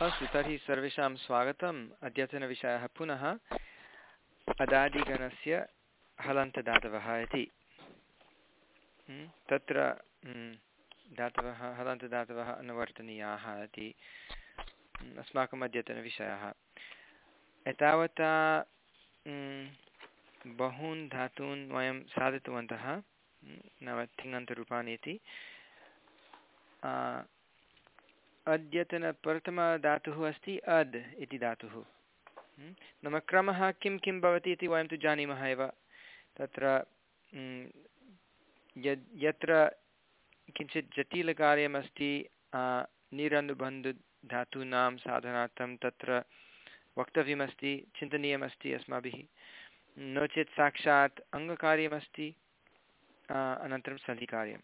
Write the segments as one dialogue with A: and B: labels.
A: अस्तु, तर्हि सर्वेषां स्वागतम्। अद्यतनविषयः पुनः। अदादिगणस्य हलन्तदातवः इति। तत्र दातवः, हलन्तदातवः अनुवर्तनीयाः इति। अस्माकम् अद्यतनविषयः। एतावता बहून् धातून् वयं साधितवन्तः। नाम तिङन्तरूपाणि इति। अद्यतनप्रथमधातुः अस्ति अद् इति धातुः। हम्म, नाम क्रमः किं किं भवति इति वयं तु जानीमः एव। तत्र हम्म, यद् यत्र किञ्चित् जटिलकार्यमस्ति निरनुबन्धधातूनां साधनार्थं तत्र वक्तव्यमस्ति चिन्तनीयमस्ति अस्माभिः। नो चेत् साक्षात् अङ्गकार्यमस्ति अनन्तरं सन्धिकार्यं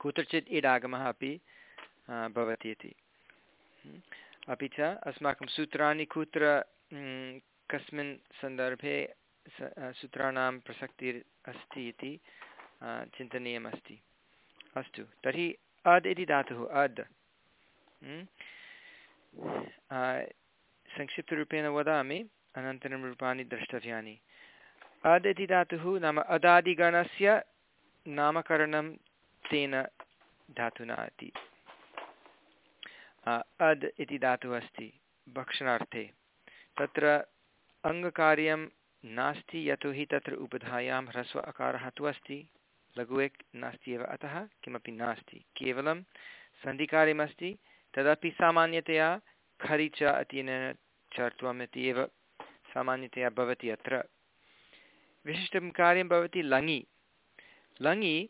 A: कुत्रचित् इडागमः अपि भवति इति। अपि च अस्माकं सूत्राणि कुत्र कस्मिन् सन्दर्भे सूत्राणां प्रसक्तिर् अस्ति इति चिन्तनीयमस्ति। अस्तु, तर्हि अद् इति धातुः, अद्। संक्षिप्तरूपेण वदामि, अनन्तरं रूपाणि द्रष्टव्यानि। अद् इति धातुः नाम अदादिगणस्य नामकरणं तेन धातुना इति। अद् इति धातुः अस्ति, भक्षणार्थे। तत्र अङ्गकार्यं नास्ति, यतोहि तत्र उपधायां ह्रस्व अकारः तु अस्ति, लघु एक् नास्ति एव अतः, किमपि नास्ति। केवलं सन्धिकार्यमस्ति, तदपि सामान्यतया खरि च इत्यनेन चर्त्वम् इति एव सामान्यतया भवति अत्र। विशिष्टं कार्यं भवति लङि। लङि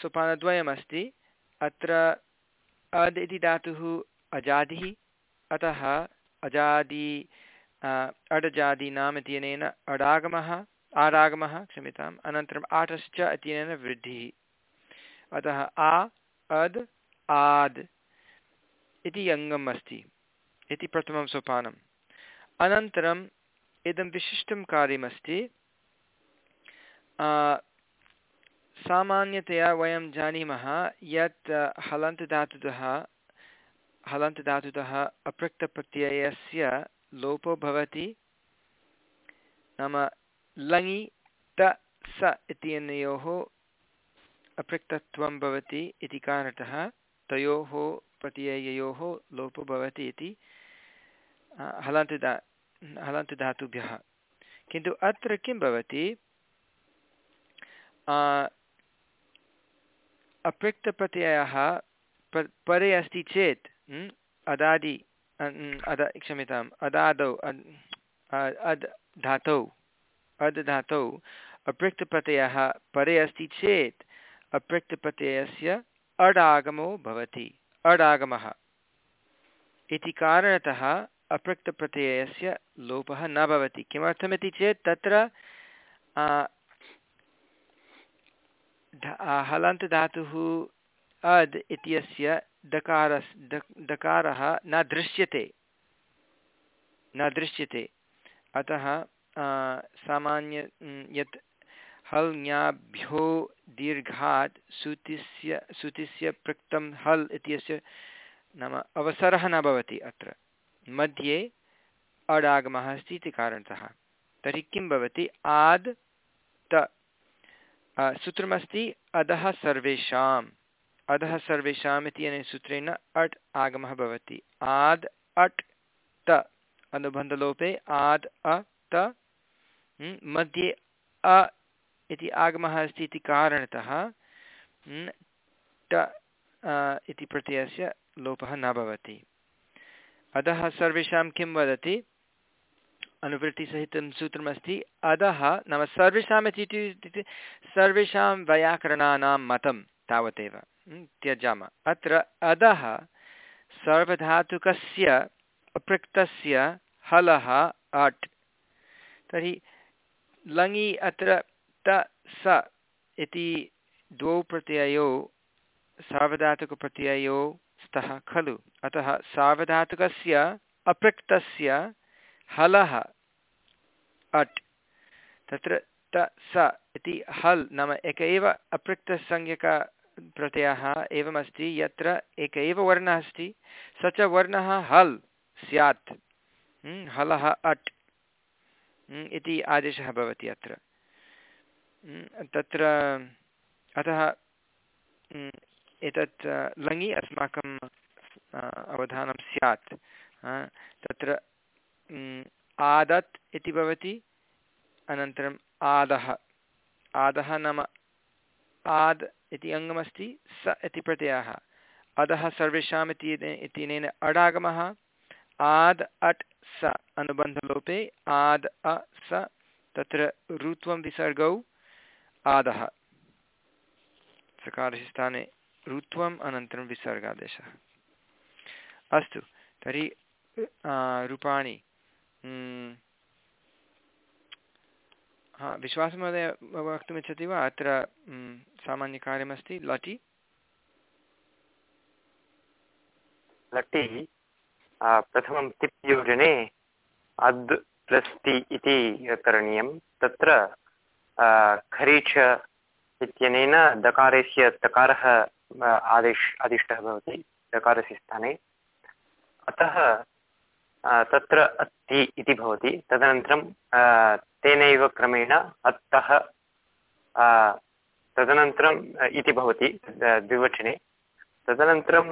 A: सोपानद्वयमस्ति। अत्र अद् इति धातुः अजादिः, अतः अजादि अडजादीनाम् इत्यनेन अडागमः आडागमः क्षम्यताम्, अनन्तरम् आटश्च इत्यनेन वृद्धिः। अतः आ, अद्, आद् इति अङ्गम् अस्ति, इति प्रथमं सोपानम्। अनन्तरम् इदं विशिष्टं कार्यमस्ति सामान्यतया वयं जानीमः यत् हलन्तधातुतः हलन्तधातुतः अपृक्तप्रत्ययस्य लोपो भवति, नाम लङि त स इत्यनयोः अपृक्तत्वं भवति इति कारणतः तयोः प्रत्यययोः लोपो भवति इति हलन्तदा हलन्तधातुभ्यः। किन्तु अत्र किं भवति? अपृक्तप्रत्ययः परे अस्ति चेत् अदादि अद, क्षम्यताम्, अदादौ, अद् धातौ अद् धातौ अपृक्तप्रत्ययः परे अस्ति चेत् अपृक्तप्रत्ययस्य अडागमो भवति, अडागमः। इति कारणतः अपृक्तप्रत्ययस्य लोपः न भवति। किमर्थमिति चेत् तत्र हलन्तधातुः अद् इत्यस्य दकारस् दकारः न दृश्यते। न दृश्यते। अतः सामान्य यत् हल् ज्ञाभ्यो दीर्घात् सुतिस्य सुतिस्य पृक्तं हल् इत्यस्य नाम अवसरः न भवति अत्र। मध्ये अडागमः अस्ति इति कारणतः। तर्हि किं भवति? आद् त। सूत्रमस्ति, अधः सर्वेषाम्। अधः सर्वेषाम् इति अनेन सूत्रेण अट् आगमः भवति। आद्, अट्, त अनुबन्धलोपे, आद्, अ, त मध्ये अ इति आगमः अस्ति इति कारणतः ट इति प्रत्ययस्य लोपः न भवति। अतः सर्वेषां किं वदति? अनुवृत्तिसहितं सूत्रमस्ति। अधः नाम सर्वेषाम् इति सर्वेषां वैयाकरणानां मतं तावदेव। त्यजाम। अत्र अधः सर्वधातुकस्य अपृक्तस्य हलः अट्। तर्हि लङि अत्र त, स इति द्वौ प्रत्ययौ, सार्वधातुकप्रत्ययौ स्तः खलु। अतः सार्वधातुकस्य अपृक्तस्य हलः अट्। तत्र त, स इति हल् नाम एक एव अपृक्तसंज्ञक प्रत्ययः एवमस्ति। यत्र एक एव वर्णः अस्ति, स च वर्णः हल् स्यात्। हलः अट्। इति आदेशः भवति अत्र। तत्र अतः एतत् लङि अस्माकं अवधानं स्यात्। तत्र आदत् इति भवति अनन्तरम् आदः। आदः नाम आद् इति अङ्गमस्ति, स इति प्रत्ययः। अधः सर्वेषाम् इति इत्यनेन अडागमः। आद्, अट्, स अनुबन्धलोपे, आद्, अ, स तत्र ऋत्वं विसर्गौ, आदः। सकारस्य स्थाने ऋत्वम् अनन्तरं विसर्गादेशः। अस्तु, तर्हि रूपाणि। हा, विश्वासमहोदय, वक्तुमिच्छति वा? अत्र सामान्यकार्यमस्ति, लटि?
B: लटि प्रथमं तिप् योजने अद् प्लस् टि इति करणीयं। तत्र खरीच इत्यनेन दकारस्य तकारः आदेश, आदिष्टः भवति, दकारस्य स्थाने। अतः तत्र अस्ति इति भवति। तदनन्तरं तेनैव क्रमेण अत्तः तदनन्तरम् इति भवति द्विवचने। तदनन्तरं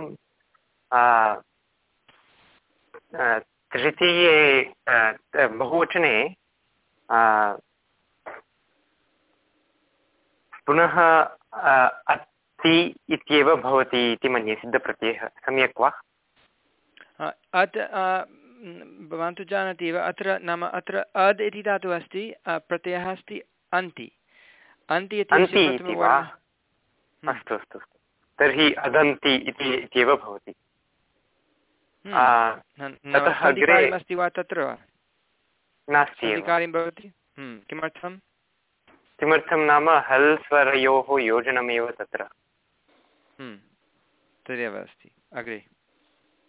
B: तृतीये बहुवचने पुनः अस्ति इत्येव भवति इति मन्ये सिद्धप्रत्ययः। सम्यक् वा?
A: अत् भवान् तु जानाति एव अत्र नाम अत्र अद् इति धातुः अस्ति प्रत्ययः अस्ति अन्ति। अन्ति
B: इति हम्म। अस्तु अस्तु। तर्हि अदन्ति इति इत्येव भवति।
A: हम्म। अस्ति वा तत्र?
B: नास्ति
A: कार्यं भवति? हम्म, किमर्थं
B: किमर्थं नाम हल् स्वरयोः योजनमेव तत्र।
A: तदेव अस्ति। अग्रे।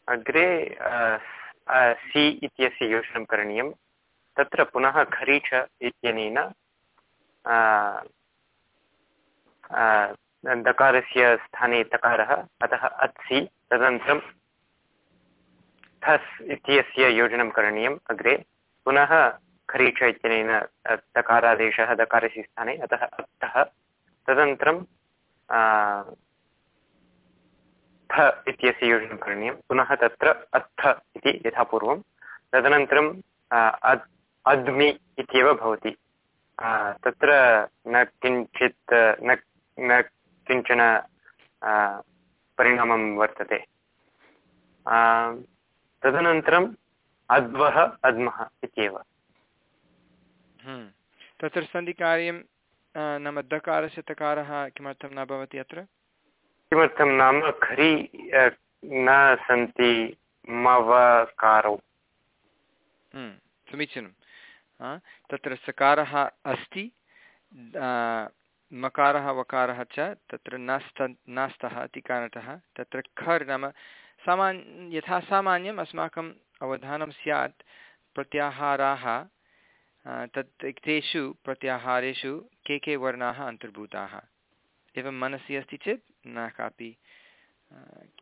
B: अग्रे सि इत्यस्य योजनं करणीयं। तत्र पुनः खरीच इत्यनेन दकारस्य स्थाने तकारः, अतः अत्सि तदनन्तरं थस् इत्यस्य योजनं करणीयम् अग्रे। पुनः खरीच इत्यनेन तकारादेशः, दकारस्य स्थाने, अतः अत्तः। तदनन्तरं थ इत्यस्य योजनं करणीयं। पुनः तत्र अत्थ इति यथा पूर्वं तदनन्तरं अद्, अद्मि इत्येव भवति। तत्र न किञ्चित्, न न किंचन परिणामं वर्तते। तदनन्तरम् अद्वः, अद्मः इत्येव।
A: हम्म। तत्र सन्धिकार्यं नाम दकारस्य तकारः किमर्थं न भवति अत्र?
B: किमर्थं नाम खरि न सन्ति मवकारौ?
A: हम्म, समीचीनं। तत्र सकारः अस्ति मकारः वकारः च तत्र नास्त नास्तः इति कारणतः तत्र खर् नाम सामान्य यथा सामान्यम् अस्माकम् अवधानं स्यात् प्रत्याहाराः तत् तेषु प्रत्याहारेषु के के वर्णाः अन्तर्भूताः? एवं मनसि अस्ति चेत् न कापि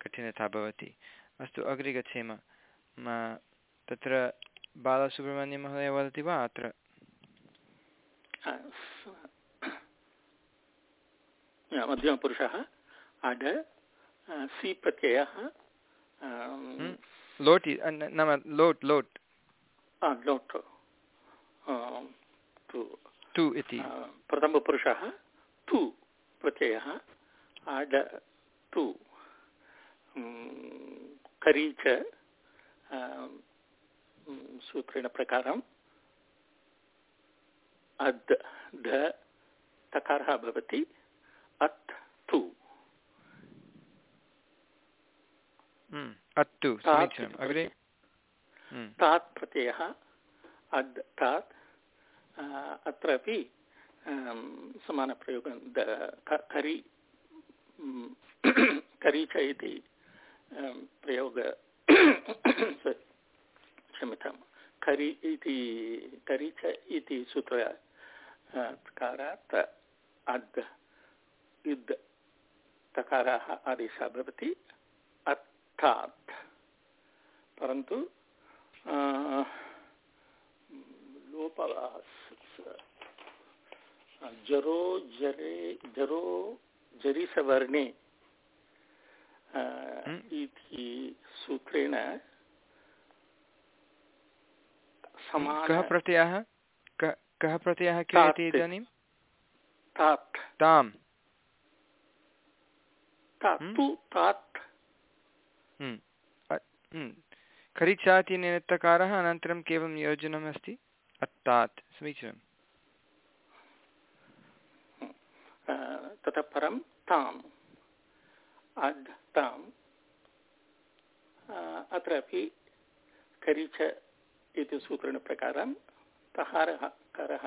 A: कठिनता भवति। अस्तु अग्रे गच्छेम। तत्र बालसुब्रह्मण्यमहोदय वदति वा अत्र?
C: मध्यमपुरुषः। अड सि प्रत्ययः
A: लोट् नाम लोट् लोट्।
C: लोट्।
A: टु इति।
C: प्रथमपुरुषः तु। प्रत्ययः आड तु करी च सूत्रेण प्रकारम् अद् ध तकारः भवति अत् तु।
A: अत्तु अग्रे
C: तात् प्रत्ययः अद् तात् अत्रापि समानप्रयोगं करि करीच इति प्रयोग क्षम्यतां करि इति करीच इति सूत्रकारात् अद् तकाराः आदेशः भवति, अर्थात्। परन्तु जरो जरे जरो जरिसवर्णे
A: हम्म।
C: इति सूत्रेण
A: कः प्रत्ययः? कः प्रत्ययः क्रियते। इदानीं
C: तात्
A: ताम्।
C: तात्तु तात्।
A: हम्म, हम्म। खरिचाति निमित्तकारः अनन्तरं केवलं योजनम् अस्ति अत्तात्। समीचीनम्
C: अ, ततः परं ताम्। अद् ताम्। अत्रापि करिच इति सूत्रेण प्रकारं तहारः करः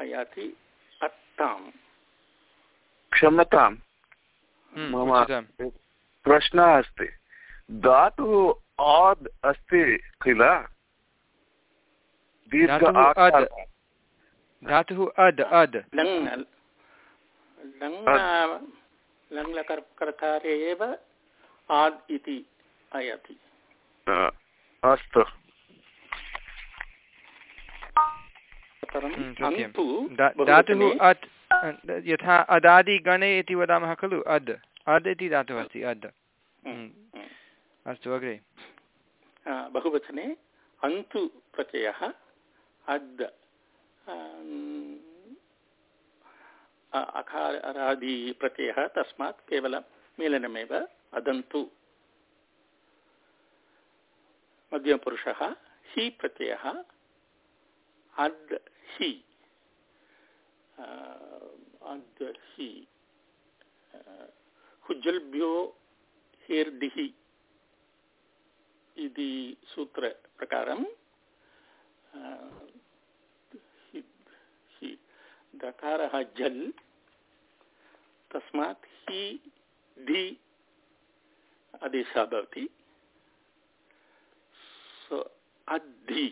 C: आयाति अत्ताम्
D: क्षम्यतां
A: हम्म,
D: मम प्रश्नः अस्ति। धातुः आद् अस्ति किल? दीर्घ
A: धातुः अद्। धातुः अद् अद्
C: लङ् लङ् लङ्लकर्कारे एव आद् इति आयाति।
D: अ, अस्तु।
A: धातुः अत् यथा अदादिगणे इति वदामः खलु? अद्। अद् इति धातुः अस्ति अद्। अस्तु अग्रे।
C: बहुवचने अन्तु प्रत्ययः अद् आम्, अ- अकारादिप्रत्ययः तस्मात् केवलं मेलनमेव अदन्तु मध्यमपुरुषः हि प्रत्ययः अद् हि अद् हि हुज्जल्भ्यो हेर्दिः इति सूत्रप्रकारं दकारः जल् तस्मात् हि धि आदेशः भवति। सो अद्धि।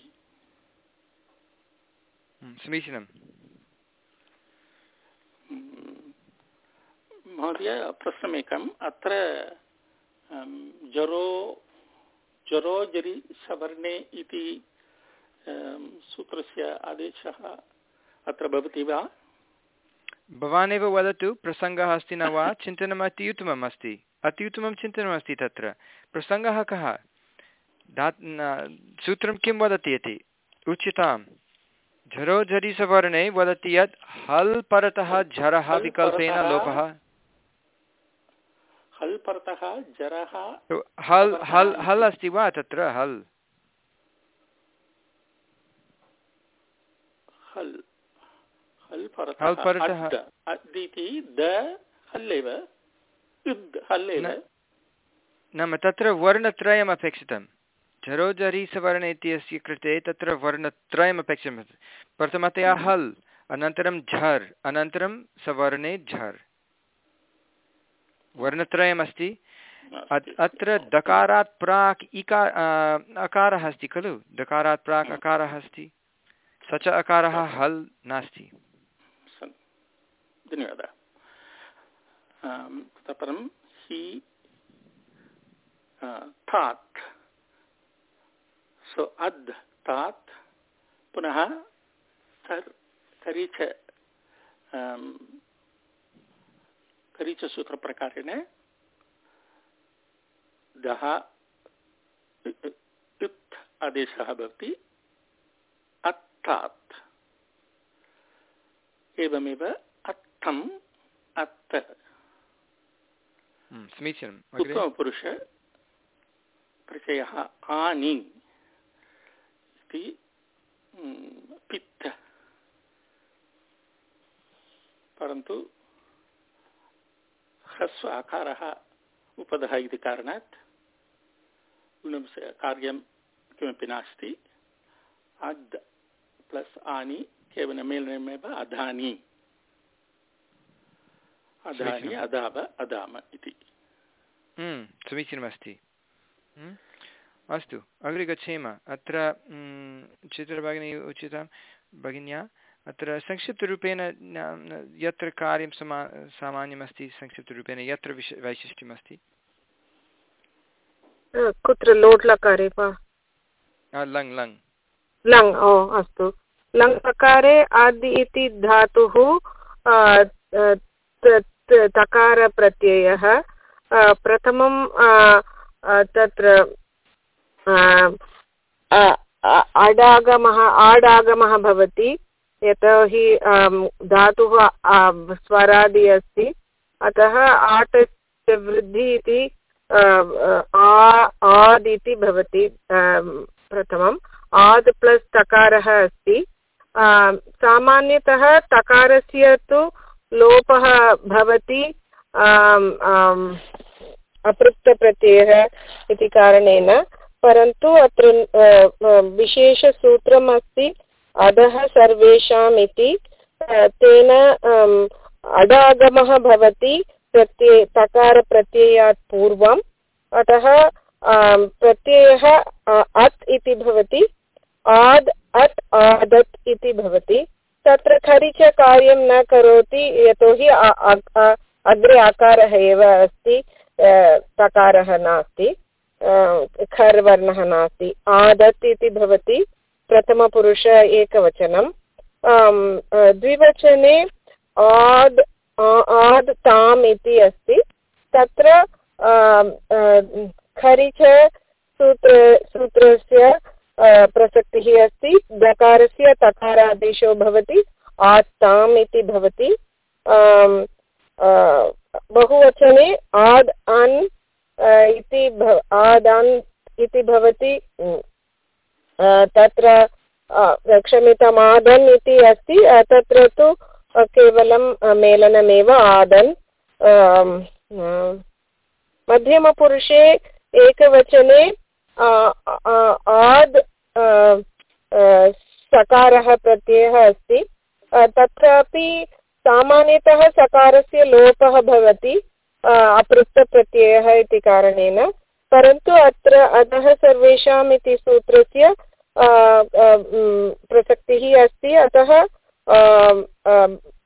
A: समीचीनं
C: महोदय प्रश्नमेकम्। अत्र जरो जरो जरि सवर्णे इति सूत्रस्य आदेशः अत्र भवति वा?
A: भवानेव वदतु प्रसङ्गः अस्ति न वा? चिन्तनम् अति उत्तमम् अस्ति। अति उत्तमं चिन्तनमस्ति तत्र। प्रसङ्गः कः? सूत्रं किं वदति इति? उच्यतां झरो झरि सवर्णे वदति यत् हल् परतः झरः विकल्पेन लोपः।
C: हल् परतः जरः
A: हल् हल् हल् अस्ति वा तत्र? हल्।
C: हल्। हल् परतः
A: हल् परतः-
C: अद् इति द हल्लेव इद् हल्लेव
A: नाम तत्र वर्णत्रयम् अपेक्षितं झरो झरि सवर्ण इत्यस्य कृते तत्र वर्णत्रयम् अपेक्षितं प्रथमतया हल् अनन्तरं झर् अनन्तरं सवर्णे झर्। वर्णत्रयमस्ति अत् अत्र दकारात् प्राक् इका अ, अकारः अस्ति खलु? दकारात् प्राक् अकारः अस्ति। स च अकारः हल् नास्ति।
C: धन्यवादः ततः परं हि थात् सो अद् तात् पुनः आम्, करीचसूत्रप्रकारेण दः इत् आदेशः भवति अत्थात् एवमेव अर्थम् अत्
A: हम्म, समीचीनम् अग्रे।
C: उत्तमपुरुष प्रत्ययः आनि। इति mm, पित्त। परन्तु ह्रस्व आकारः उपधः इति कारणात् कार्यं किमपि नास्ति। अद् प्लस् आनि केवलं मेलनमेव अधानि। अधानि। अदाव अदाम इति।
A: हम्म, समीचीनमस्ति। हम्म, अस्तु अग्रे गच्छेम। अत्र हम्म, चित्रभगिनी उचितं भगिन्या अत्र संक्षिप्तरूपेण यत्र कार्यं समा सामान्यमस्ति संक्षिप्तरूपेण यत्र विश वैशिष्ट्यमस्ति?
E: कुत्र लोट् लकारे वा
A: लङ् लङ्।
E: लङ् ओ अस्तु। लङ् लकारे आदि इति धातुः तकारप्रत्ययः प्रथमं तत्र अडागमः, आडागमः भवति, यतोहि धातुः स्वरादि अस्ति, अतः आट् वृद्धिः इति आद् इति भवति प्रथमम्। आद् प्लस् तकारः अस्ति। सामान्यतः तकारस्य तु लोपः भवति अपृक्तप्रत्ययः इति कारणेन, परन्तु अत्र विशेषसूत्रम् अस्ति, अधः सर्वेषाम् इति तेन अडागमः भवति प्रत्यय तकारप्रत्ययात् पूर्वम्, अतः प्रत्ययः अत् इति भवति, आद् अत् आदत् इति भवति तत्र खरि च कार्यं न करोति, यतोहि अग्रे आकारः एव अस्ति तकारः नास्ति खर् वर्णः नास्ति। आदत् इति भवति प्रथमपुरुष एकवचनं। द्विवचने आद् आद् ताम् इति अस्ति। तत्र खरि च सूत्र, सूत्रस्य प्रसक्तिः अस्ति। दकारस्य तकारादेशो भवति आस्ताम् इति भवति बहुवचने आद् अन् इति आद् अन् इति भवति। तत्र क्षम्यताम् आदन् इति अस्ति। तत्र तु केवलं मेलनमेव आदन् मध्यमपुरुषे एकवचने आद् सकारः प्रत्ययः अस्ति। तत्रापि सामान्यतः सकारस्य लोपः भवति अपृक्तप्रत्ययः इति कारणेन। परन्तु अत्र अधः सर्वेषाम् इति सूत्रस्य प्रसक्तिः अस्ति। अतः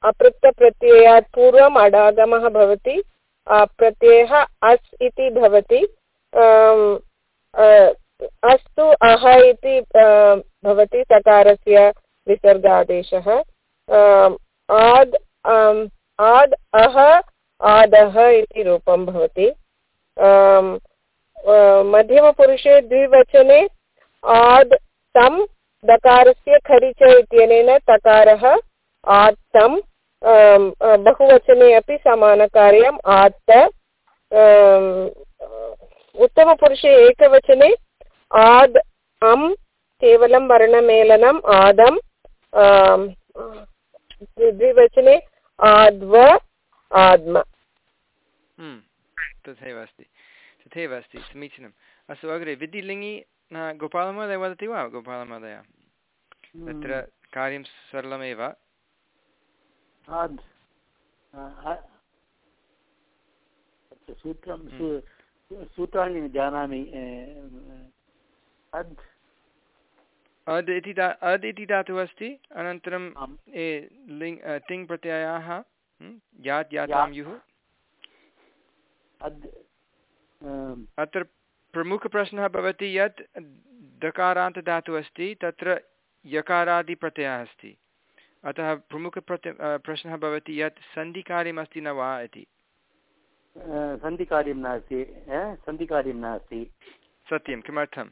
E: अपृक्तप्रत्ययात् पूर्वम् अडागमः भवति प्रत्ययः अस् इति भवति। अस्तु अह इति भवति तकारस्य विसर्गादेशः। आद् आद् अह आदः इति रूपं भवति। मध्यमपुरुषे द्विवचने आद् तं, दकारस्य खरिच इत्यनेन तकारः आत्तं बहुवचने अपि समानकार्यम् आत्त। उत्तमपुरुषे एकवचने आद् अं केवलं वर्णमेलनम् आदम् द्विवचने आद्व आद्म।
A: हम्म, तथैव अस्ति। तथैव अस्ति समीचीनम्। अस्तु अग्रे विधिलिङ्गि गोपालमहोदय वदति वा गोपालमहोदय? तत्र
C: हम्म।
A: कार्यं सरलमेव।
C: सूत्रं
A: हम्म।
C: सूत्राणि जानामि अद्।
A: अद् इति दा अद् इति धातुः अस्ति अनन्तरं लिङ् तिङ् प्रत्ययाः यात् यातां युः अत्र प्रमुखप्रश्नः भवति यत् दकारान्तधातुः अस्ति तत्र यकारादिप्रत्ययः अस्ति। अतः प्रमुखप्रत्य प्रश्नः भवति यत् सन्धिकार्यमस्ति न वा इति।
C: सन्धिकार्यं नास्ति सन्धिकार्यं नास्ति।
A: सत्यं किमर्थं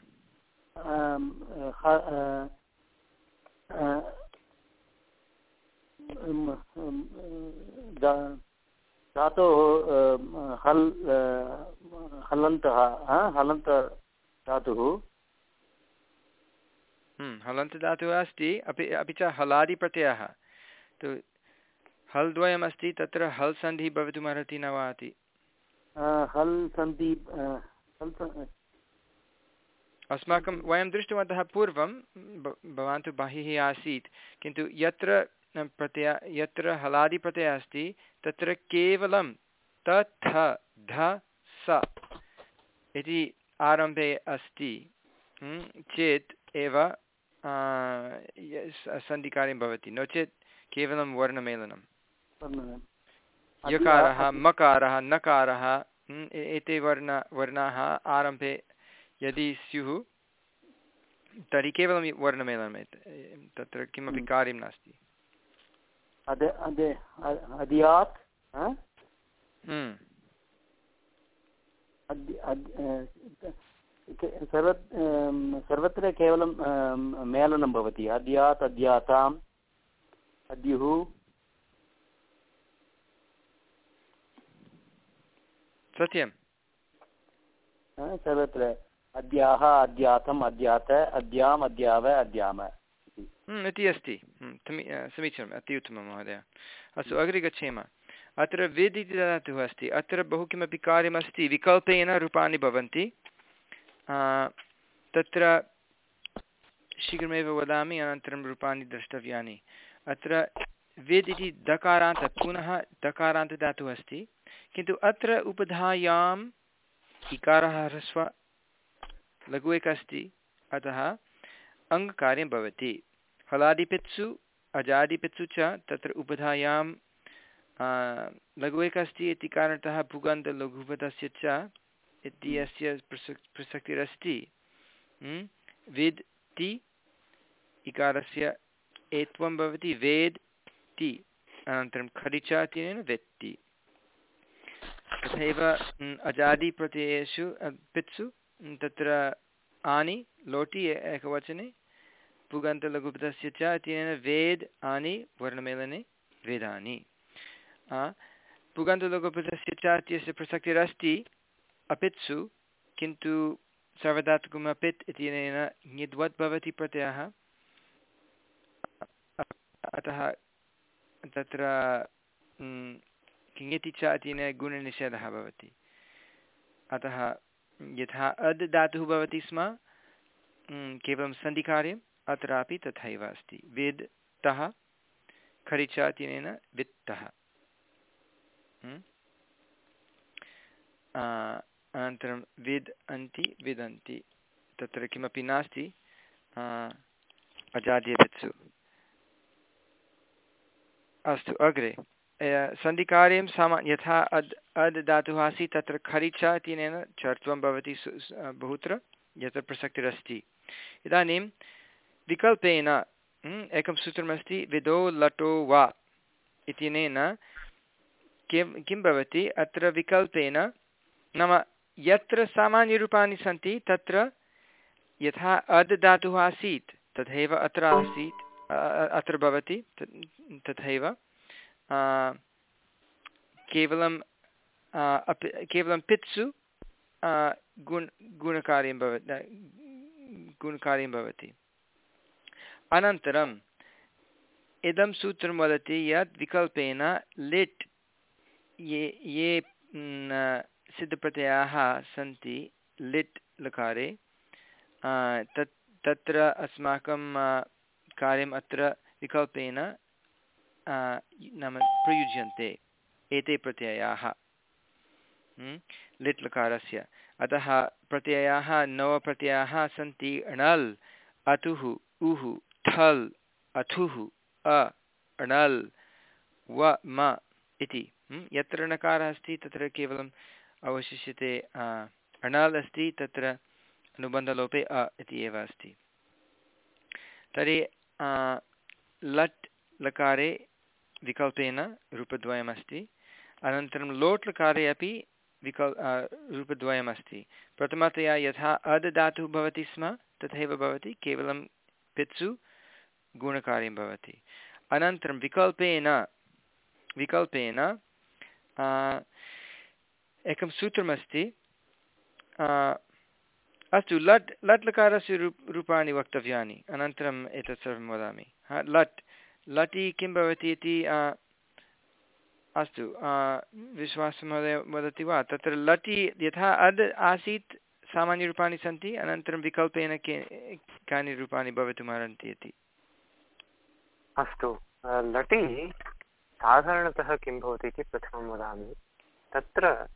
C: धातोः हल् हलन्तः हलन्त धातुः
A: हम्म, हलन्तधातुः अस्ति अपि अपि च हलादिप्रत्ययः। तु हल् द्वयमस्ति तत्र हल् सन्धिः भवितुमर्हति न वा इति
C: हल् सन्धि
A: अस्माकं वयं दृष्टवन्तः पूर्वं भवान् तु बहिः आसीत् किन्तु यत्र प्रत्यय यत्र हलादिप्रत्ययः अस्ति तत्र केवलं तथ ध स इति आरम्भे अस्ति चेत् एव सन्धिकार्यं भवति नो चेत् केवलं वर्णमेलनं
C: वर्णः।
A: यकारः मकारः नकारः एते वर्ण वर्णाः आरम्भे यदि स्युः तर्हि केवलं वर्णमेलनम् एत- तत्र किमपि
C: हम्म।
A: कार्यं नास्ति? हम्म,
C: सर्वत्र केवलं मेलनं भवति अद्यात् अद्याताम् अद्युः
A: सत्यं
C: सर्वत्र अद्याः अद्यातम् अद्यात अद्याम् अद्याव अद्याम इति।
A: हम्म, अस्ति। हम्म, समी- समीचीनम् अति उत्तमं महोदय। अस्तु अग्रे गच्छेम। अत्र वेद् इति धातुः अस्ति। अत्र बहु किमपि कार्यमस्ति विकल्पेन रूपाणि भवन्ति। तत्र शीघ्रमेव वदामि अनन्तरं रूपाणि द्रष्टव्यानि। अत्र वेद् इति दकारान्त, पुनः दकारान्तधातुः अस्ति। किन्तु अत्र उपधायाम् इकारः ह्रस्व लघु एकः अस्ति। अतः अङ्गकार्यं भवति। हलादिपित्सु अजादिपित्सु च तत्र उपधायां लघु एकः अस्ति इति कारणतः पुगन्तलघुपदस्य च इति अस्य प्रसक्, प्रसक्तिरस्ति। हम्? वेद् ति इकारस्य एत्वं भवति। वेद् ति अनन्तरं खडिच इत्यनेन वेत्ति। तथैव अजादिप्रत्ययेषु पित्सु तत्र आनि, लोटि एकवचने, पुगन्तलघुपदस्य च इत्यनेन वेद्, आनि, वर्णमेलने, वेदानि। पुगन्तलघुपदस्य च इत्यस्य प्रसक्तिरस्ति, अपित्सु, किन्तु सर्वधातुकम् इत्यनेन भवति प्रत्ययः। अतः तत्र किङति च इत्यनेन गुणनिषेधः भवति। अतः, यथा अद् धातुः भवति स्म केवलं सन्धिकार्यम्, अत्रापि तथैव अस्ति। वेद् तः खरिच वित्तः। अनन्तरं विद् अन्ति, विदन्ति। तत्र किमपि नास्ति अजाद्यवित्सु अस्तु, अग्रे। सन्धिकार्यं सामा यथा अद् अद् धातुः आसीत् तत्र खरिच इत्यनेन चर्त्वं भवति बहुत्र, यत्र प्रसक्तिरस्ति। इदानीं विकल्पेन एकं सूत्रमस्ति, विदो लटो वा इत्यनेन किं किं भवति? अत्र विकल्पेन, नाम यत्र सामान्यरूपाणि सन्ति, तत्र यथा अद् धातुः आसीत् तथैव अत्र आसीत्। अत्र भवति तथैव आ, केवलं अपि केवलं पित्सु गुण गुणकार्यं भवति गुणकार्यं भवति। अनन्तरम् इदं सूत्रं वदति यत् विकल्पेन लिट् ये ये सिद्धप्रत्ययाः सन्ति लिट् लकारे तत् तत्र अस्माकं कार्यम् अत्र विकल्पेन नाम प्रयुज्यन्ते एते प्रत्ययाः हम्? लिट् लकारस्य अतः प्रत्ययाः नवप्रत्ययाः सन्ति णल् अतुः उः ठल् अथुः अ णल् व म इति हम्? यत्र णकारः अस्ति तत्र केवलम् अवशिष्यते आ, णल् अस्ति तत्र अनुबन्धलोपे अ इति एव अस्ति तर्हि लट् लकारे विकल्पेन रूपद्वयमस्ति। अनन्तरं लोट् लकारे अपि विकल् रूपद्वयमस्ति। प्रथमतया यथा अद् धातुः भवति स्म, तथैव भवति, केवलं पित्सु गुणकार्यं भवति। अनन्तरं विकल्पेन विकल्पेन एकं सूत्रमस्ति अस्तु, लट् लट् लकारस्य रूप रूपाणि वक्तव्यानि। अनन्तरम् एतत् सर्वं वदामि। हा, लट्, लटि किं भवति इति अस्तु विश्वासमहोदय वदति वा? तत्र लटि यथा अद् आसीत् सामान्यरूपाणि सन्ति, अनन्तरं विकल्पेन के, कानि रूपाणि भवितुमर्हन्ति इति।
B: अस्तु लटि साधारणतः किं भवति इति प्रथमं वदामि। तत्र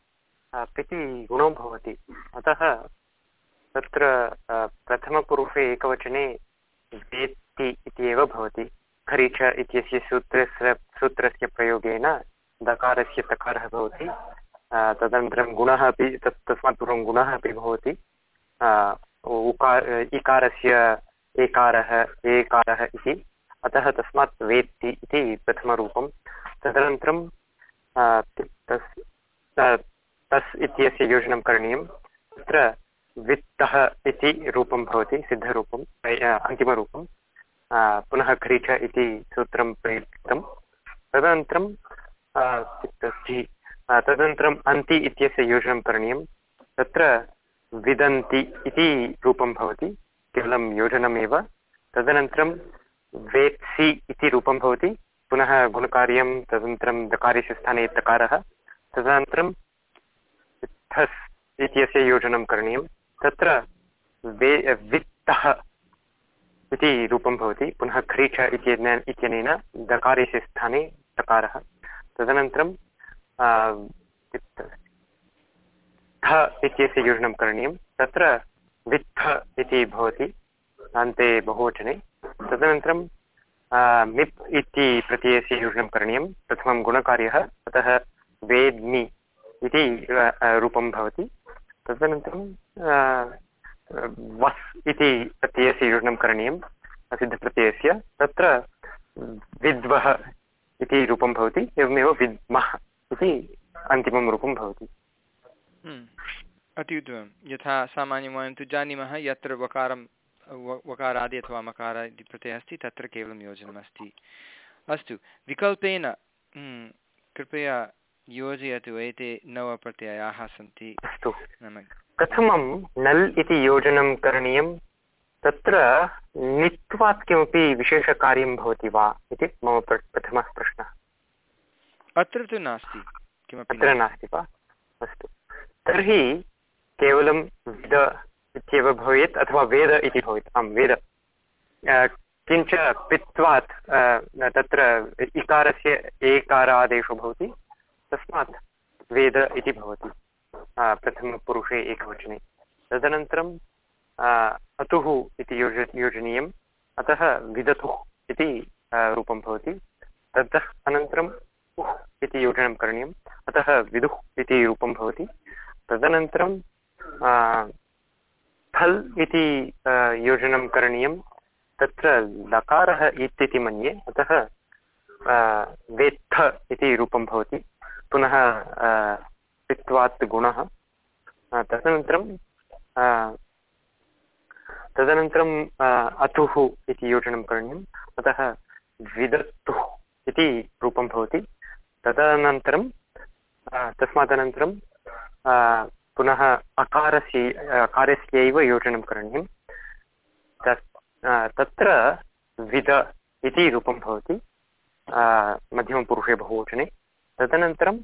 B: पिति गुणो भवति। अतः तत्र प्रथमपुरुषे एकवचने वेत्ति इति एव भवति खरीच इत्यस्य सूत्रस्य सूत्रस्य प्रयोगेन दकारस्य तकारः भवति। तदनन्तरं गुणः अपि, तत्, तस्मात् पूर्वं गुणः अपि भवति। उकार, इकारस्य एकारः एकारः इति। अतः तस्मात् वेत्ति इति प्रथमरूपं। तदनन्तरं तस् तस् इत्यस्य योजनं करणीयं। तत्र वित्तः इति रूपं भवति सिद्धरूपम् अन्तिमरूपं। पुनः खरीच इति सूत्रं प्रयुक्तं। तदनन्तरं तदनन्तरम् अन्ति इत्यस्य योजनं करणीयं। तत्र विदन्ति इति रूपं भवति, केवलं योजनमेव। तदनन्तरं वेत्सि इति रूपं भवति। पुनः गुणकार्यं, तदनन्तरं दकारस्य स्थाने तकारः। तदनन्तरं इत्यस्य योजनं करणीयं तत्र वे वित्तः इति रूपं भवति, पुनः ख्रीच इत्यनेन इत्यनेन दकारस्य स्थाने तकारः। तदनन्तरं थ इत्यस्य योजनं करणीयं। तत्र वित्थ इति भवति, अन्ते बहुवचने। तदनन्तरं मिप् इति प्रत्ययस्य योजनं करणीयं। प्रथमं गुणकार्यः अतः वेद्मि इति रूपं भवति। तदनन्तरं वस् इति प्रत्ययस्य योजनं करणीयं सिद्धप्रत्ययस्य तत्र विद्वः इति रूपं भवति एवमेव विद्मः इति अन्तिमं रूपं भवति।
A: हम्म। अति उत्तमं। यथा सामान्यं वयं तु जानीमः यत्र वकारं वकारादि अथवा मकार इति प्रत्ययः अस्ति तत्र केवलं योजनमस्ति। अस्तु विकल्पेन हम्म, कृपया योजयतु एते नवप्रत्ययाः सन्ति।
B: अस्तु। कथमं नल् इति योजनं करणीयं। तत्र नित्वात् किमपि विशेषकार्यं भवति वा इति मम प्रथमः प्रश्नः।
A: अत्र तु नास्ति किमपि
B: अत्र नास्ति। वा? अस्तु। तर्हि केवलं वेद इत्येव भवेत् अथवा वेद इति भवेत्। आं वेद। किञ्च पित्वात् तत्र इकारस्य एकारादेशो भवति। तस्मात् वेद इति भवति। प्रथमपुरुषे एकवचने। तदनन्तरं अतुः इति योज, योजनीयम्। अतः विदतुः इति रूपं भवति। ततः अनन्तरम् उः इति योजनं करणीयम्। अतः विदुः इति रूपं भवति। तदनन्तरं फल् इति योजनं करणीयं तत्र लकारः इत्येति मन्ये, अतः वेत्थ इति रूपं भवति। पुनः पित्वात् गुणः। तदनन्तरं तदनन्तरम् अतुः इति योजनं करणीयम्। अतः विदत्तुः इति रूपं भवति। तदनन्तरं तस्मादनन्तरं पुनः अकारस्य अकारस्यैव योजनं करणीयं तत् तत्र विद इति रूपं भवति। मध्यमपुरुषे बहुवचने। तदनन्तरं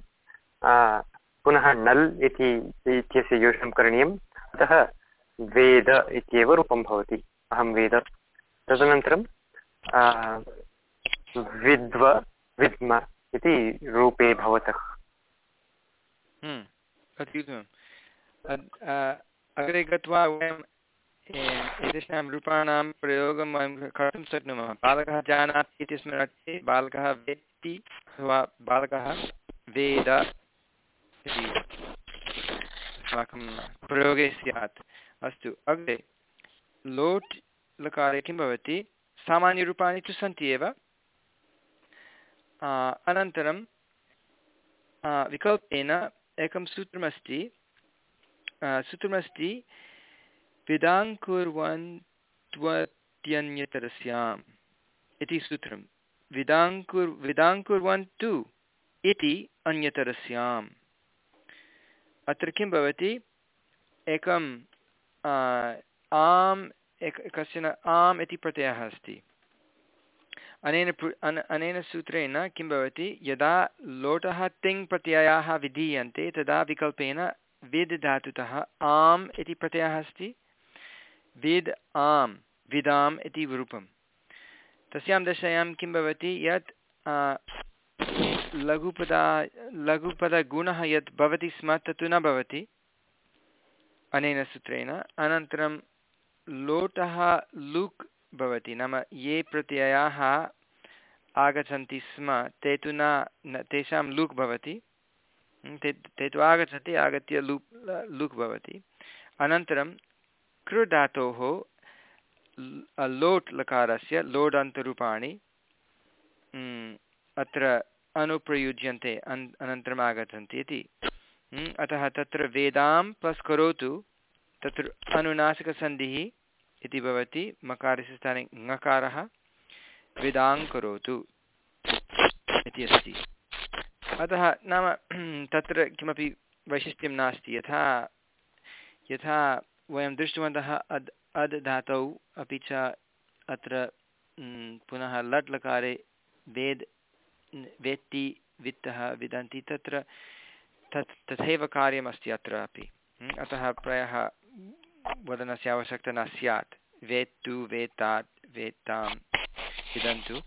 B: पुनः नल् इति इत्यस्य योजनं करणीयम्। अतः वेद इत्येव रूपं भवति। अहं वेद। तदनन्तरं विद्व विद्म इति रूपे भवतः।
A: हम्म, अग्रे गत्वा वयम् एतेषां रूपाणां प्रयोगं वयं कर्तुं शक्नुमः बालकः जानाति इत्यस्मिन् अर्थे बालकः वेत्ति अथवा बालकः वेद इति अस्माकं प्रयोगे स्यात् अस्तु अग्रे लोट् लकारे किं भवति सामान्यरूपाणि तु सन्ति एव अनन्तरं विकल्पेन एकं सूत्रमस्ति सूत्रमस्ति विदाङ्कुर्वन्त्वत्यन्यतरस्याम् इति सूत्रं विदाङ्कुर् विदाङ्कुर्वन्तु इति अन्यतरस्याम्। अत्र किं भवति? एकम् आम्, एक, कश्चन आम् इति प्रत्ययः अस्ति। अनेन अनेन सूत्रेण किं भवति? यदा लोटः तिङ् प्रत्ययाः विधीयन्ते, तदा विकल्पेन विद् धातुतः आम् इति प्रत्ययः अस्ति। विद् आम् विदाम् इति रूपं तस्यां दशायां किं भवति? यत् लघुपदा, लघुपदगुणः यत् भवति स्म, तत्तु न भवति। अनेन सूत्रेण। अनन्तरं लोटः लुक् भवति। नाम ये प्रत्ययाः आगच्छन्ति स्म, ते तु न तेषां लुक् भवति। ते ते तु आगच्छन्ति, आगत्य लुक् लुक् भवति। अनन्तरं कृधातोः लोट् लकारस्य लोडन्तरूपाणि अत्र अनुप्रयुज्यन्ते, अन्, अनन्तरम् आगच्छन्ति इति। अतः तत्र वेदां प्लस् करोतु। तत्र अनुनासिकसन्धिः इति भवति मकारस्य स्थाने ङकारः, वेदां करोतु इति अस्ति। अतः नाम, तत्र किमपि वैशिष्ट्यं नास्ति। यथा यथा वयं दृष्टवन्तः अद् अद् धातौ अपि च अत्र पुनः लट् लकारे वेद्, वेत्ति वित्तः विदन्ति, तत्र तत्, तथैव कार्यमस्ति अत्रापि अतः प्रायः वदनस्य आवश्यकता न स्यात्। वेत्तु, वेत्तात्, वेत्तां विदन्तु।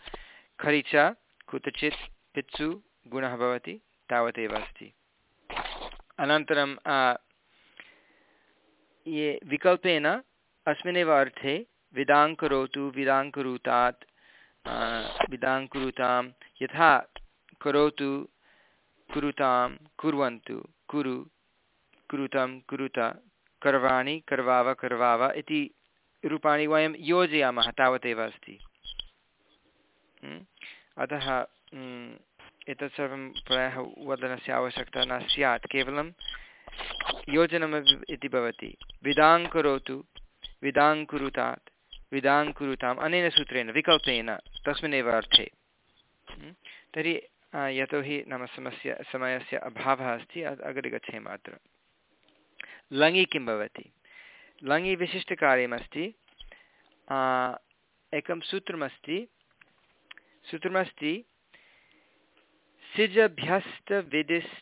A: खरि च कुत्रचित् पित्सु गुणः भवति, तावदेव अस्ति। अनन्तरं ये विकल्पेन अस्मिन्नेव अर्थे विदाङ्करोतु, विदाङ्कुरुतात् विदाङ्कुरुतां यथा करोतु कुरुतां कुर्वन्तु, कुरु, कुरुतं, कुरुत, कर्वाणि, कर्वाव कर्वाव इति रूपाणि वयं योजयामः, तावदेव अस्ति। अतः एतत् सर्वं प्रायः वदनस्य आवश्यकता न स्यात् केवलं योजनम् इति भवति। विदाङ्करोतु विदाङ्कुरुतात् विदाङ्कुरुताम् अनेन सूत्रेण, विकल्पेन, तस्मिन्नेव अर्थे। तर्हि यतोहि नाम समस्य, समयस्य अभावः अस्ति अग्रे गच्छेम अत्र लङि किं भवति? लङि विशिष्टकार्यमस्ति। एकं सूत्रमस्ति। सूत्रमस्ति, सिजभ्यस्तविदिस्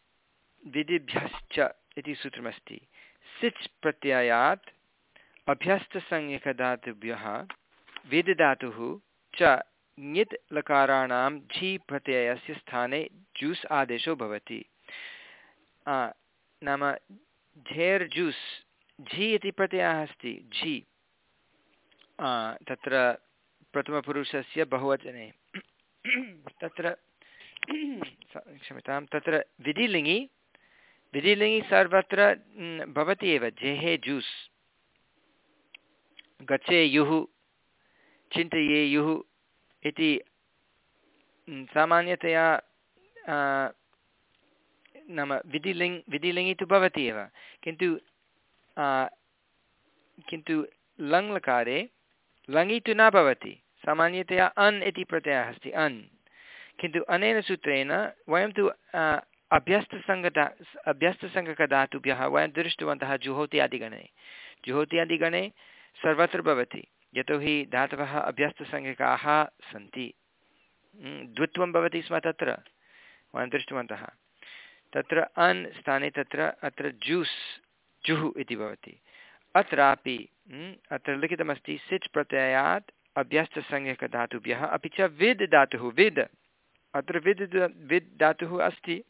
A: विधिभ्यश्च इति सूत्रमस्ति। सिच् प्रत्ययात् अभ्यस्तसंज्ञकधातुभ्यः विधिधातुः च ङित् लकाराणां झि प्रत्ययस्य स्थाने जूस् आदेशो भवति। नाम झेर् जूस्, झि इति प्रत्ययः अस्ति, झि। तत्र प्रथमपुरुषस्य बहुवचने। तत्र क्षम्यतां तत्र विधिलिङि विधिलिङि सर्वत्र भवति एव, जेहे जूस्। गच्छेयुः चिन्तयेयुः इति सामान्यतया नाम विधिलिङ् विधिलिङि तु भवति एव। किन्तु किन्तु लङ् लकारे लङि तु न भवति। सामान्यतया अन् इति प्रत्ययः अस्ति, अन्। किन्तु अनेन सूत्रेण, वयं तु अभ्यस्तसङ्गता अभ्यस्तसङ्गकधातुभ्यः वयं दृष्टवन्तः जुहोत्यादिगणे। जुहोत्यादिगणे सर्वत्र भवति, यतोहि धातवः अभ्यस्तसंज्ञकाः सन्ति। द्वित्वं भवति स्म तत्र, वयं दृष्टवन्तः। तत्र अन् स्थाने तत्र, अत्र जूस्, जुः इति भवति। अत्रापि अत्र लिखितमस्ति, सिच् प्रत्ययात् अभ्यस्तसंज्ञकधातुभ्यः, अपि च विद् धातुः, विद्। अत्र विद् विद् धातुः अस्ति।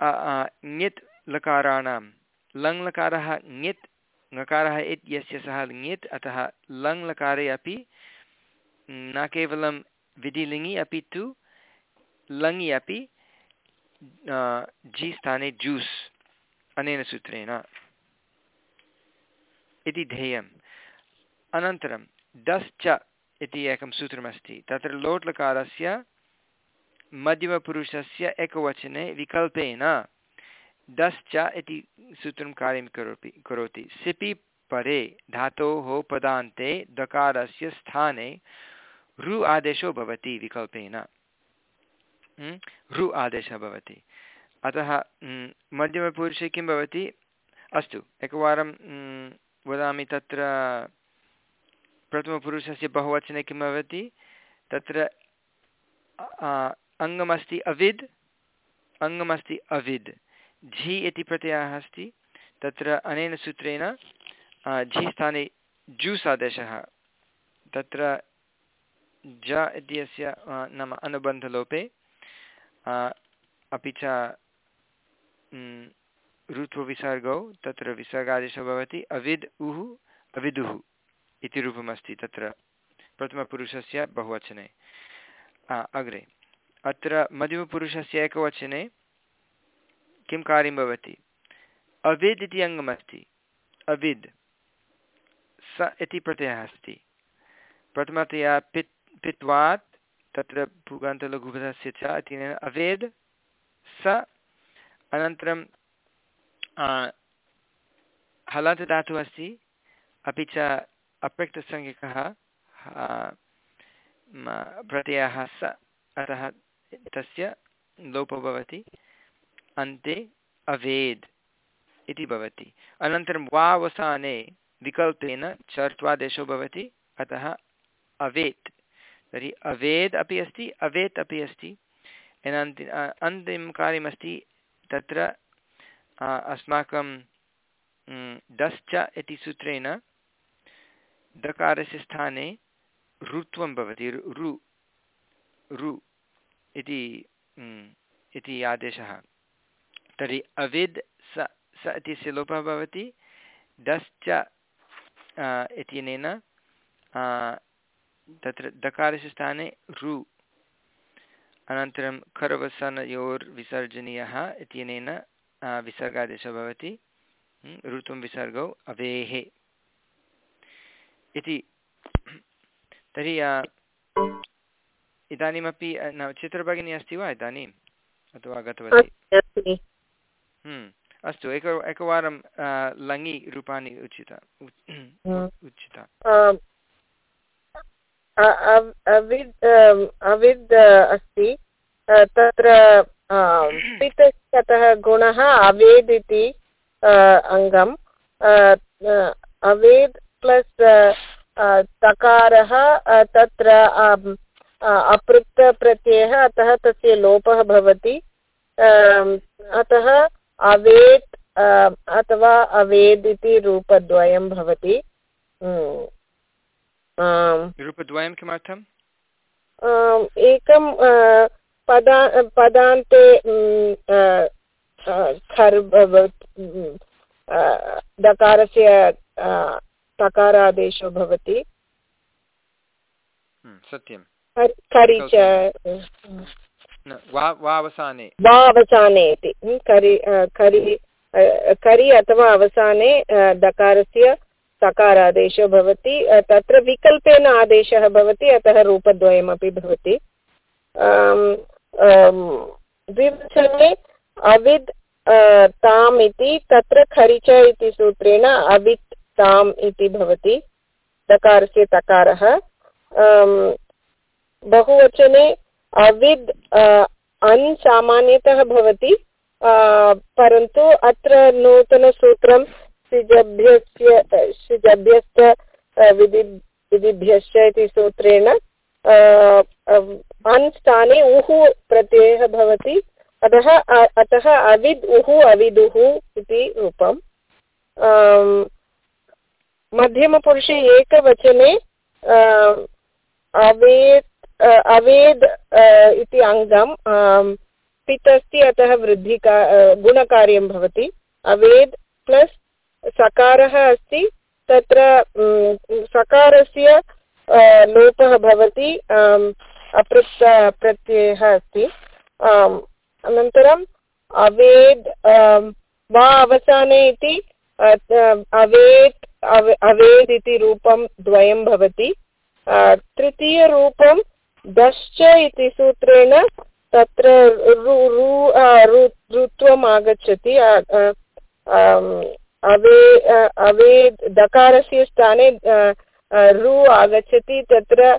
A: ङित् लकाराणां लङ् लकारः ङित् ङकारः इत्यस्य सः ङित् अतः लङ् लकारे अपि न केवलं विधिलिङि अपि तु लङि अपि जि स्थाने जूस् अनेन सूत्रेण इति ध्येयम् अनन्तरं डश्च इति एकं सूत्रमस्ति तत्र लोट् लकारस्य मध्यमपुरुषस्य एकवचने विकल्पेन दश्च इति सूत्रं कार्यं करोति करोति। सिपि परे धातोः पदान्ते दकारस्य स्थाने रु आदेशो भवति विकल्पेन। रु आदेशः भवति। अतः मध्यमपुरुषे किं भवति? अस्तु, एकवारं वदामि तत्र प्रथमपुरुषस्य बहुवचने किं भवति? तत्र अङ्गमस्ति अविद् अङ्गमस्ति अविद्। झि इति प्रत्ययः अस्ति। तत्र अनेन सूत्रेण झि स्थाने जूस् आदेशः तत्र ज इत्यस्य नाम अनुबन्धलोपे अपि च ऋत्वविसर्गौ तत्र विसर्गादेशः भवति। अविद् उः, अविदुः इति रूपमस्ति तत्र प्रथमपुरुषस्य बहुवचने। अग्रे। अत्र मध्यमपुरुषस्य एकवचने किं कार्यं भवति? अविद् इति अङ्गमस्ति। अविद् स इति प्रत्ययः अस्ति। प्रथमतया पित्, पित्वात्, तत्र पुगान्तलघुपदस्य च इत्यनेन अवेद्, स, अनन्तरं हलन्त अस्ति, अपि च अप्रक्तसंज्ञकः प्रत्ययः स, अतः तस्य लोपो भवति, अन्ते अवेद् इति भवति। अनन्तरं वावसाने विकल्पेन चर्त्वादेशो भवति, अतः अवेत्। तर्हि अवेद् अपि अस्ति, अवेत् अपि अस्ति। अनन्ति अन्तिमं कार्यमस्ति तत्र अस्माकं दश्च इति सूत्रेण दकारस्य स्थाने ऋत्वं भवति रु रु। इति इति आदेशः। तर्हि अविद् स स इत्यस्य लोपः भवति, दश्च इत्यनेन तत्र दकारस्य स्थाने रु। अनन्तरं खरवसनयोर्विसर्जनीयः इत्यनेन विसर्गादेशः भवति ऋतुं विसर्गौ अवेः। इति, तर्हि इदानीमपि न चित्रभगिनी अस्ति वा इदानीम्? अथवा गतवती अस्तु एक एकवारं लङि रूपाणि उचित उचिता।
E: अविद् अविद् अस्ति तत्र पितस्ततः गुणः अवेद् इति अङ्गम् अवेद् प्लस् तकारः तत्र अपृक्तप्रत्ययः अतः तस्य लोपः भवति। अतः अवेत् अथवा अवेद् इति रूपद्वयं भवति।
A: रूपद्वयं किमर्थम्?
E: एकं पदा पदान्ते खर् दकारस्य तकारादेशो भवति।
A: सत्यं
E: करि च
A: वा अवसाने
E: वा अवसाने इति करि करि करि अथवा अवसाने दकारस्य सकारादेशो भवति। तत्र विकल्पेन आदेशः भवति अतः रूपद्वयमपि भवति। द्विवचने अविद् ताम् इति तत्र खरिच इति सूत्रेण अवित् ताम् इति भवति। दकारस्य तकारः। बहुवचने अविद् अन् सामान्यतः भवति। परन्तु अत्र नूतनसूत्रं सिजभ्यस्य सिजभ्यश्च विधि, विधिभ्यश्च इति सूत्रेण अन् स्थाने उः प्रत्ययः भवति। अतः अतः अविद् उः अविदुः इति रूपम्। मध्यमपुरुषे एकवचने अवेत् अवेद् इति अङ्गं पित् अस्ति अतः वृद्धिका गुणकार्यं भवति। अवेद् प्लस् सकारः अस्ति, तत्र सकारस्य लोपः भवति अपृक्त प्रत्ययः अस्ति। अनन्तरम् अवेद् वा अवसाने इति अवेत् अवेद् इति रूपं द्वयं भवति। तृतीयरूपं दश्च इति सूत्रेण तत्र ऋत्वम् आगच्छति अवे अवे दकारस्य स्थाने रु आगच्छति, तत्र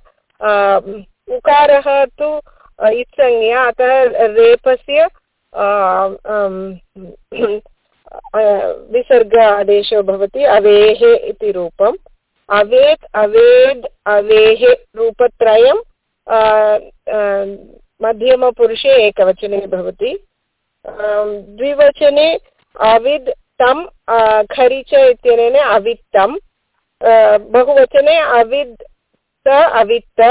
E: उकारः तु इत्संज्ञा, अतः रेपस्य विसर्ग आदेशो भवति, अवेः इति रूपम्। अवेत्, अवेद्, अवेः रूपत्रयं मध्यमपुरुषे एकवचने भवति। द्विवचने अविद् तं खरिच इत्यनेन अवित्तं बहुवचने अविद् त, अवित्त,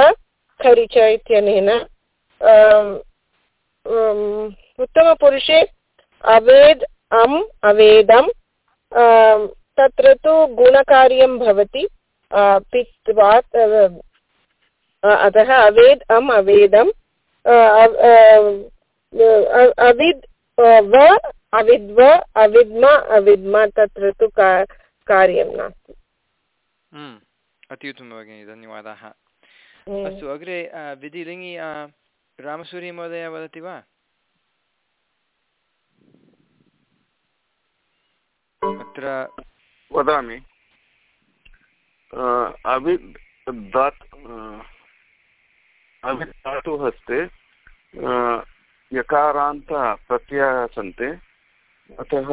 E: खरिच इत्यनेन। उत्तमपुरुषे अवेद् अम् अवेदं तत्र तु गुणकार्यं भवति। पित्वात् अतः अवेद् अम् अवेदम् अविद् व अविद्व अविद्म अविद्म तत्र तु कार्यं नास्ति।
A: हम्म, अति उत्तमं भगिनि धन्यवादाः। हम्म। अस्तु अग्रे विधिलिङ्गि रामसूरी वदति वा? अत्र
D: वदामि। अविद् दात् अविद् धातुः अस्ति यकारान्त प्रत्ययाः सन्ति अतः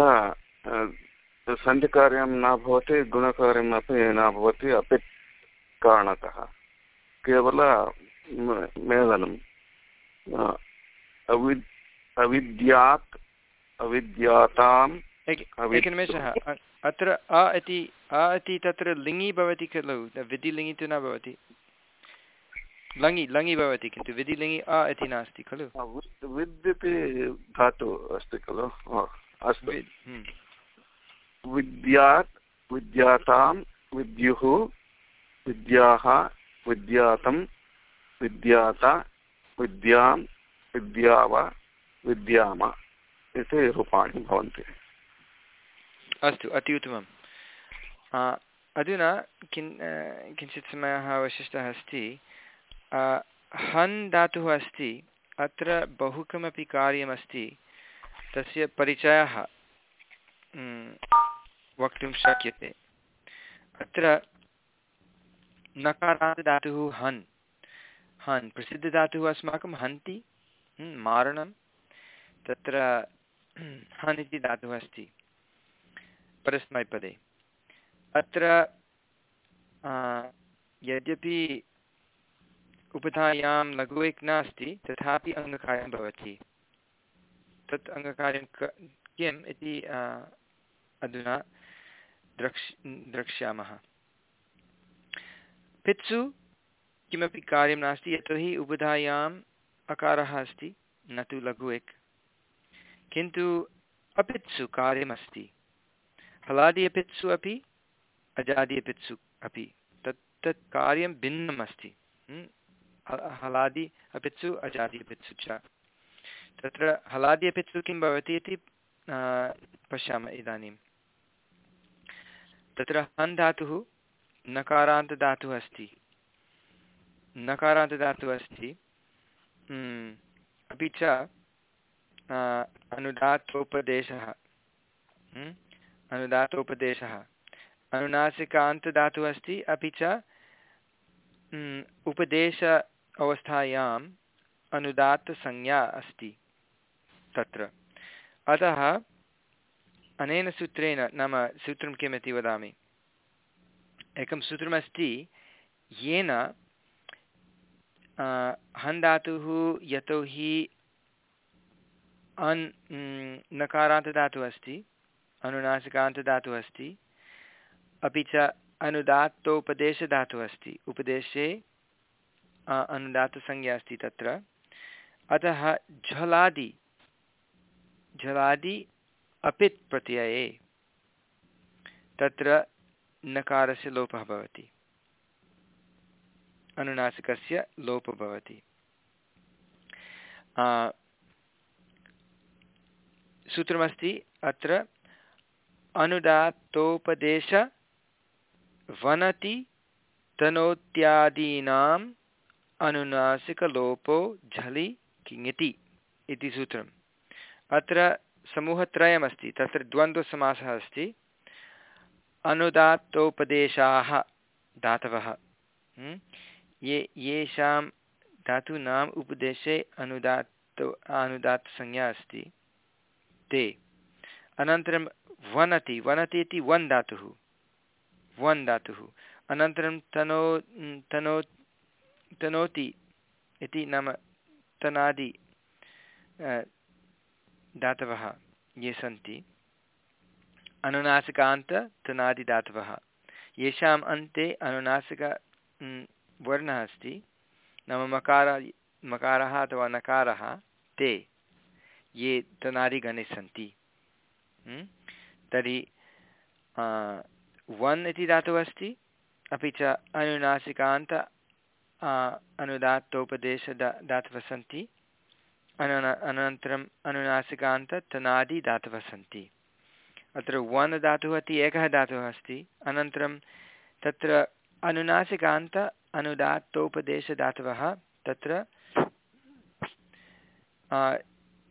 D: सन्धिकार्यं न भवति गुणकार्यम् अपि न भवति अपि कारणतः। केवल मेलनम्। अविद् अविद्यात् अविद्याताम्
A: एकनिमेषः। अत्र अ इति अ इति तत्र लिङि भवति खलु विधिलिङि तु न भवति। लङि लङि भवति किन्तु विधिलिङि अ इति नास्ति खलु
D: विद् इति धातु अस्ति खलु अस्तु। विद्यात् विद्यातां विद्युः विद्याः विद्यातं विद्यात विद्यां विद्याव विद्याम इति रूपाणि भवन्ति
A: अस्तु अति उत्तमम् अधुना किञ्चित् समयः अवशिष्टः अस्ति हन् धातुः अस्ति, अत्र बहु किमपि कार्यमस्ति, तस्य परिचयः वक्तुं शक्यते। अत्र नकारान्तधातुः हन्। हन्, प्रसिद्धधातुः अस्माकं हन्ति मारणं, तत्र हन् इति धातुः अस्ति, परस्मैपदे। अत्र यद्यपि उपधायां लघु एक नास्ति तथापि अङ्गकार्यं भवति। तत् अङ्गकार्यं किम् इति अधुना द्रक्ष्, द्रक्ष्यामः। पित्सु किमपि कार्यं नास्ति, यतोहि उपधायाम् अकारः अस्ति, न तु लघु एक किन्तु अपित्सु कार्यमस्ति। हलादि अपित्सु अपि अजादि अपित्सु अपि। तत् तत् कार्यं भिन्नम् अस्ति हलादि अपित्सु अजादि अपित्सु च। तत्र हलादि अपित्सु किं भवति इति पश्यामः इदानीं। तत्र हन् धातुः नकारान्तधातुः अस्ति। नकारान्तधातुः अस्ति। अपि च अनुदात्तोपदेशः। अनुदातोपदेशः अनुनासिकान्तदातुः अस्ति, अपि च उपदेश अवस्थायाम् अनुदात्तसंज्ञा अस्ति तत्र। अतः अनेन सूत्रेण, नाम सूत्रं किमिति वदामि? एकं सूत्रमस्ति, येन हन् धातुः यतोहि अन् नकारान्तदातुः अस्ति अनुनासिकान्तदातुः अस्ति, अपि च अनुदात्तोपदेशधातुः अस्ति। उपदेशे अनुदात्तसंज्ञा अस्ति तत्र। अतः झलादि झलादि अपित् प्रत्यये। तत्र नकारस्य लोपः भवति। अनुनासिकस्य लोपः भवति। सूत्रमस्ति अत्र अनुदात्तोपदेश वनति तनोत्यादीनाम् अनुनासिकलोपो झलि किङिति इति सूत्रम्। अत्र समूहत्रयमस्ति, तत्र द्वन्द्वसमासः अस्ति। अनुदात्तोपदेशाः धातवः ये, येषां धातूनाम् उपदेशे अनुदात्तो, अनुदात्तसंज्ञा अस्ति। ते। अनन्तरं वनति वनति इति वन् धातुः वन् धातुः अनन्तरं तनो तनो तनोति इति नाम तनादि धातवः ये सन्ति। अनुनासिकान्त तनादिधातवः येषाम् अन्ते अनुनासिक वर्णः अस्ति। नाम मकार, मकारः अथवा नकारः, ते, ये तनादिगणे सन्ति। तर्हि वन् इति धातुः अस्ति, अपि च अनुनासिकान्त अनुदात्तोपदेश दातवः सन्ति अनन अनन्तरम् अनुनासिकान्त तनादि दातवः सन्ति अत्र वन् धातुः इति एकः धातुः अस्ति। अनन्तरं तत्र अनुनासिकान्त अनुदात्तोपदेशधातवः तत्र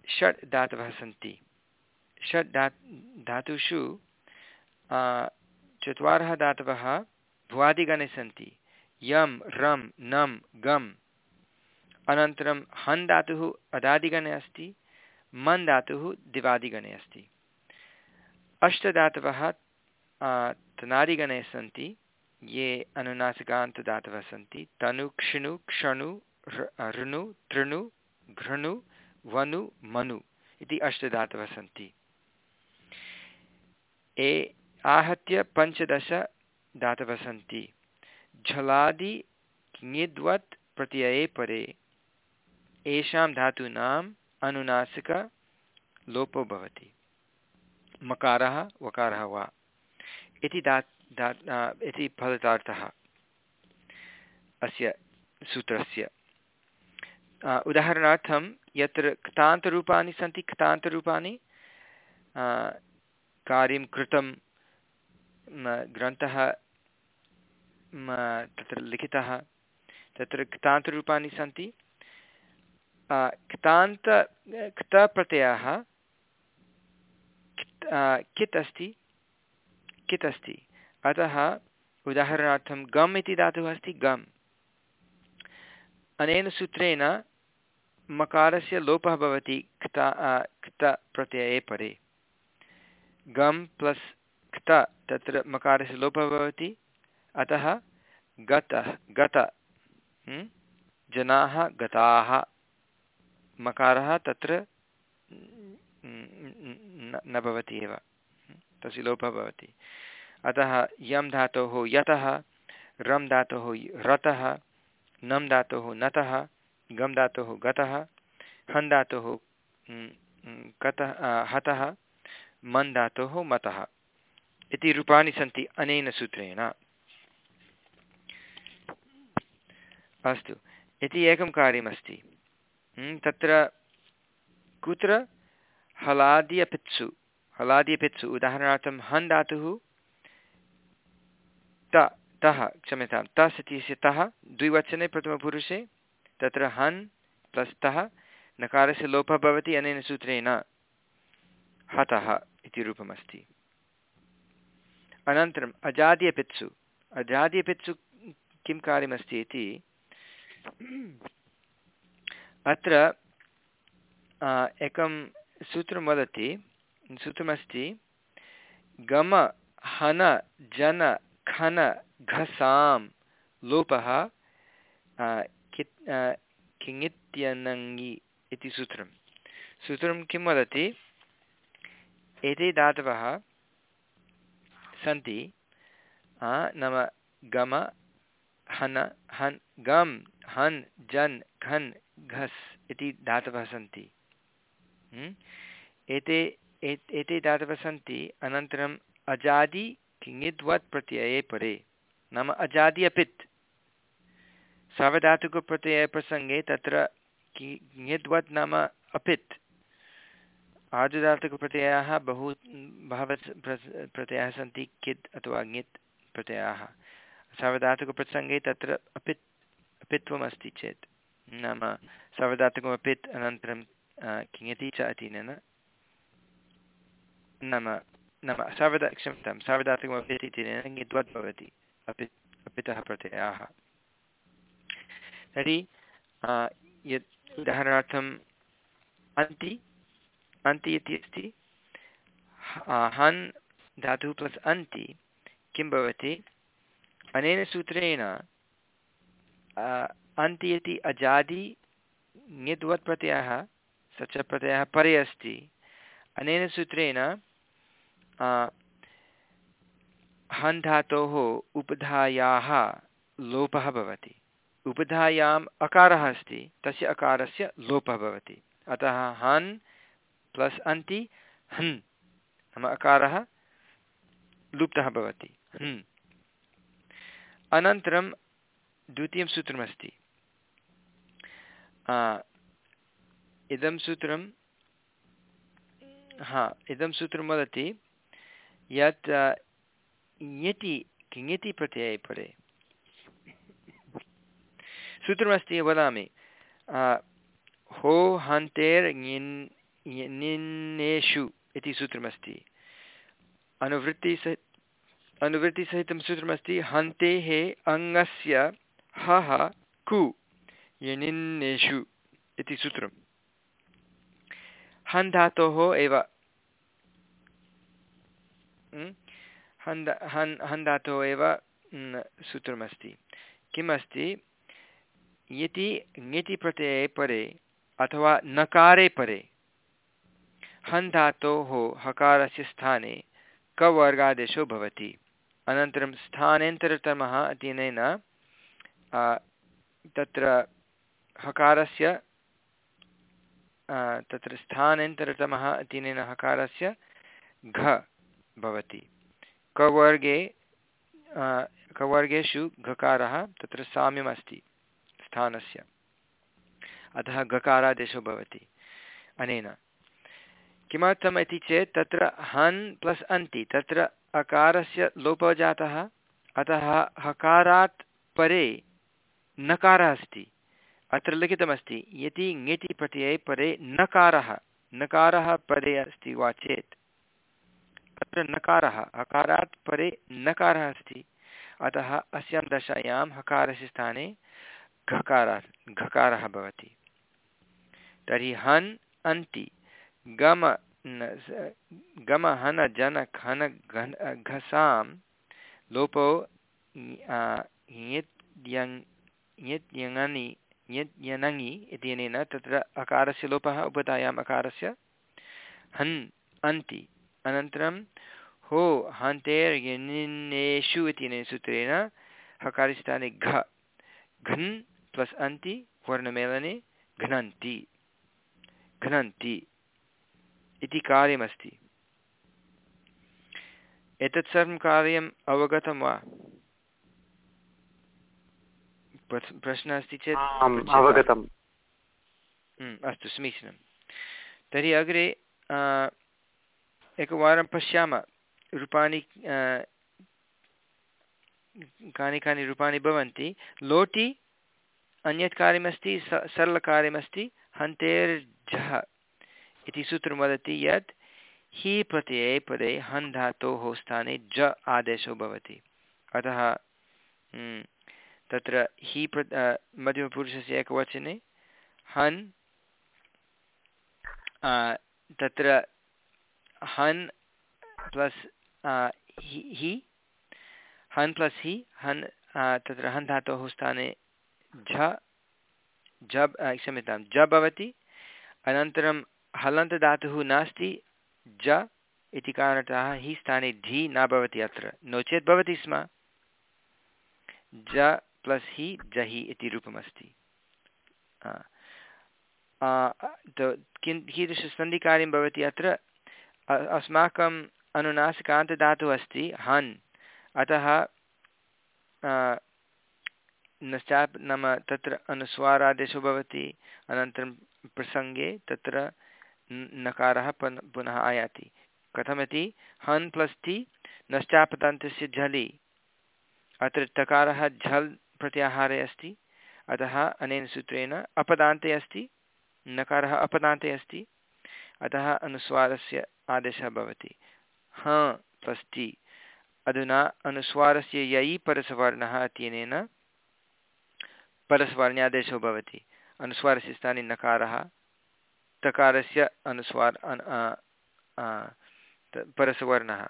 A: षट् धातवः सन्ति। षट् धा, धातुषु चत्वारः धातवः भुवादिगणे सन्ति। यं रं नं गम्। अनन्तरं हन् धातुः अदादिगणे अस्ति मन् धातुः दिवादिगणे अस्ति। अष्टधातवः तनादिगणे सन्ति, ये अनुनासिकान्तदातवः सन्ति। तनु क्षिणु क्षणु ऋणु, तृणु, घृणु, वनु, मनु इति अष्टधातवः सन्ति। ए, आहत्य पञ्चदश धातवः सन्ति। झलादि ङिद्वत् प्रत्यये परे येषां धातूनाम् अनुनासिकलोपो भवति। मकारः, वकारः वा। इति दा दा इति फलितार्थः अस्य सूत्रस्य। उदाहरणार्थं यत्र क्तान्तरूपाणि सन्ति, क्तान्तरूपाणि कार्यं कृतं ग्रन्थः तत्र लिखितः, तत्र क्तान्तरूपाणि सन्ति। क्तान्त, क्तप्रत्ययः, कित् अस्ति? कित् अस्ति? अतः उदाहरणार्थं गम् इति धातुः अस्ति, गम्। अनेन सूत्रेण मकारस्य लोपः भवति क्ता क्तप्रत्यये परे गम् प्लस् क्त तत्र मकारस्य लोपः भवति। अतः गतः, गत जनाः, गताः। मकारः तत्र न भवति एव। तस्य लोपः भवति। अतः यं धातोः यतः, रं धातोः रतः, नं धातोः नतः, गं धातोः गतः हन् धातोः कतः हतः मन् धातोः मतः। इति रूपाणि सन्ति अनेन सूत्रेण। अस्तु। इति एकं कार्यमस्ति। तत्र कुत्र? हलाद्यपित्सु। हलाद्यपित्सु, उदाहरणार्थं हन् धातुः। त, तः, क्षम्यतां। तस् इत्यस्य तः, द्विवचने प्रथमपुरुषे, तत्र हन् प्लस् तः, नकारस्य लोपः भवति, अनेन सूत्रेण हतः इति रूपमस्ति। अनन्तरम् अजाद्यपित्सु। अजाद्यपित्सु किं कार्यमस्ति इति अत्र एकं सूत्रं वदति, सूत्रमस्ति, गम, हन, जन, खन घसां लोपः किङित्यनङि इति सूत्रं। सूत्रं किं वदति? एते धातवः सन्ति नाम गम हन, हन्, गम्, हन्, जन्, घन्, घस् इति धातवः सन्ति हम्म? एते एते धातवः सन्ति अनन्तरम् अजादि किङिद्वत् प्रत्यये परे। नाम अजादि अपित्। सावधातुकप्रत्ययप्रसङ्गे तत्र किङिद्वत् नाम अपित्। आर्धधातुकप्रत्ययाः बहु बहवः प्रत्ययाः सन्ति कित् अथवा ङित् प्रत्ययाः। सावधातुकप्रसङ्गे तत्र अपित्, अपित्वमस्ति चेत्। नाम सावधातुकमपित् अनन्तरं किङति च अतीनेन। नाम नाम सर्वदा क्षम्यतां सार्वधातुकमपि इत्यनेन ङिद्वत् भवति। अपि, अपितः प्रत्ययाः। तर्हि यत् उदाहरणार्थम् अन्ति अन्ति इति अस्ति। हन् धातुः प्लस् अन्ति, किं भवति? अनेन सूत्रेण अन्ति इति अजादि ङिद्वत् प्रत्ययः स च प्रत्ययः परे अस्ति। अनेन सूत्रेण हन् धातोः उपधायाः लोपः भवति। उपधायाम् अकारः अस्ति, तस्य अकारस्य लोपः भवति। अतः हन् प्लस् अन्ति हन्, नाम अकारः लुप्तः भवति। हन्। अनन्तरं द्वितीयं सूत्रमस्ति। इदं सूत्रं, हा, इदं सूत्रं वदति, यत् ङति किङति प्रत्यये परे। सूत्रमस्ति वदामि हो हन्तेर् निन्नेषु इति सूत्रमस्ति। अनुवृत्तिसहि अनुवृत्तिसहितं सूत्रमस्ति हन्तेः अङ्गस्य हः कु, यनिन्नेषु इति सूत्रं हन् धातोः एव। हन् हन् हन् धातोः एव सूत्रमस्ति किम् अस्ति? यति ङति प्रत्यये परे अथवा नकारे परे हन् धातोः हकारस्य स्थाने कवर्गादेशो भवति। अनन्तरं स्थानेन्तरतमः अध्ययनेन तत्र हकारस्य तत्र स्थानेन्तरतमः अध्ययनेन हकारस्य घ भवति। कवर्गे कवर्गेषु घकारः तत्र साम्यमस्ति स्थानस्य। अतः गकारादेशो भवति, अनेन। किमर्थम् इति चेत्, तत्र हन् प्लस् अन्ति, तत्र अकारस्य लोपः जातः अतः हकारात् परे नकारः अस्ति। अत्र लिखितमस्ति यदि ङिति प्रत्यये परे नकारः नकारः परे अस्ति वा चेत्। अत्र नकारः, हकारात् परे नकारः अस्ति। अतः अस्यां दशायां हकारस्य स्थाने घकारः घकारः भवति। तर्हि हन् अन्ति, गम गम हन जन घन घसां लोपो यङनि यङि इत्यनेन तत्र अकारस्य लोपः उपधायाम् अकारस्य। हन्, अन्ति, अनन्तरं हो हन्तेर्यनिन्नेषु इत्यनेन सूत्रेण हकारस्थाने घ, घन् प्लस् अन्ति, वर्णमेलने घ्नन्ति घ्नन्ति। इति कार्यमस्ति। एतत् सर्वं कार्यम् अवगतं वा? प्रश्नः अस्ति चेत्
B: अवगतम्।
A: अस्तु समीचीनं तर्हि अग्रे एकवारं पश्यामः। रूपाणि कानि कानि रूपाणि भवन्ति। लोटि अन्यत् कार्यमस्ति स सरलकार्यमस्ति हन्तेर्झः इति सूत्रं वदति यत् हि प्रत्यये पदे हन् धातोः स्थाने ज आदेशो भवति। अतः तत्र हि प्र मध्यमपुरुषस्य एकवचने हन् तत्र हन् प्लस् हि हन् प्लस् हि, हन् तत्र हन् धातोः स्थाने झ, झब् क्षम्यतां ज भवति। अनन्तरं हलन्तदातुः नास्ति, ज इति कारणतः हि स्थाने झि न भवति अत्र। नो चेत् भवति स्म। ज प्लस् हि जहि इति रूपमस्ति। किं, कीदृशसन्धिकार्यं भवति अत्र? अस्माकम् अनुनासिकान्तदातुः अस्ति, हन्। अतः नश्चाप् नाम तत्र अनुस्वारादेशो भवति, अनन्तरं प्रसङ्गे तत्र नकारः पुन पुनः आयाति। कथमिति? हन् प्लस् ति नश्चापदान्तस्य झलि। अत्र तकारः झल् प्रत्याहारे अस्ति। अतः अनेन सूत्रेण अपदान्ते अस्ति, नकारः अपदान्ते अस्ति। अतः अनुस्वारस्य आदेशः भवति। ह प्लस् टि अधुना अनुस्वारस्य यै परसवर्णः इत्यनेन परस्वर्ण्यादेशो भवति। अनुस्वारस्य स्थाने नकारः तकारस्य अनुस्वार परसवर्णः।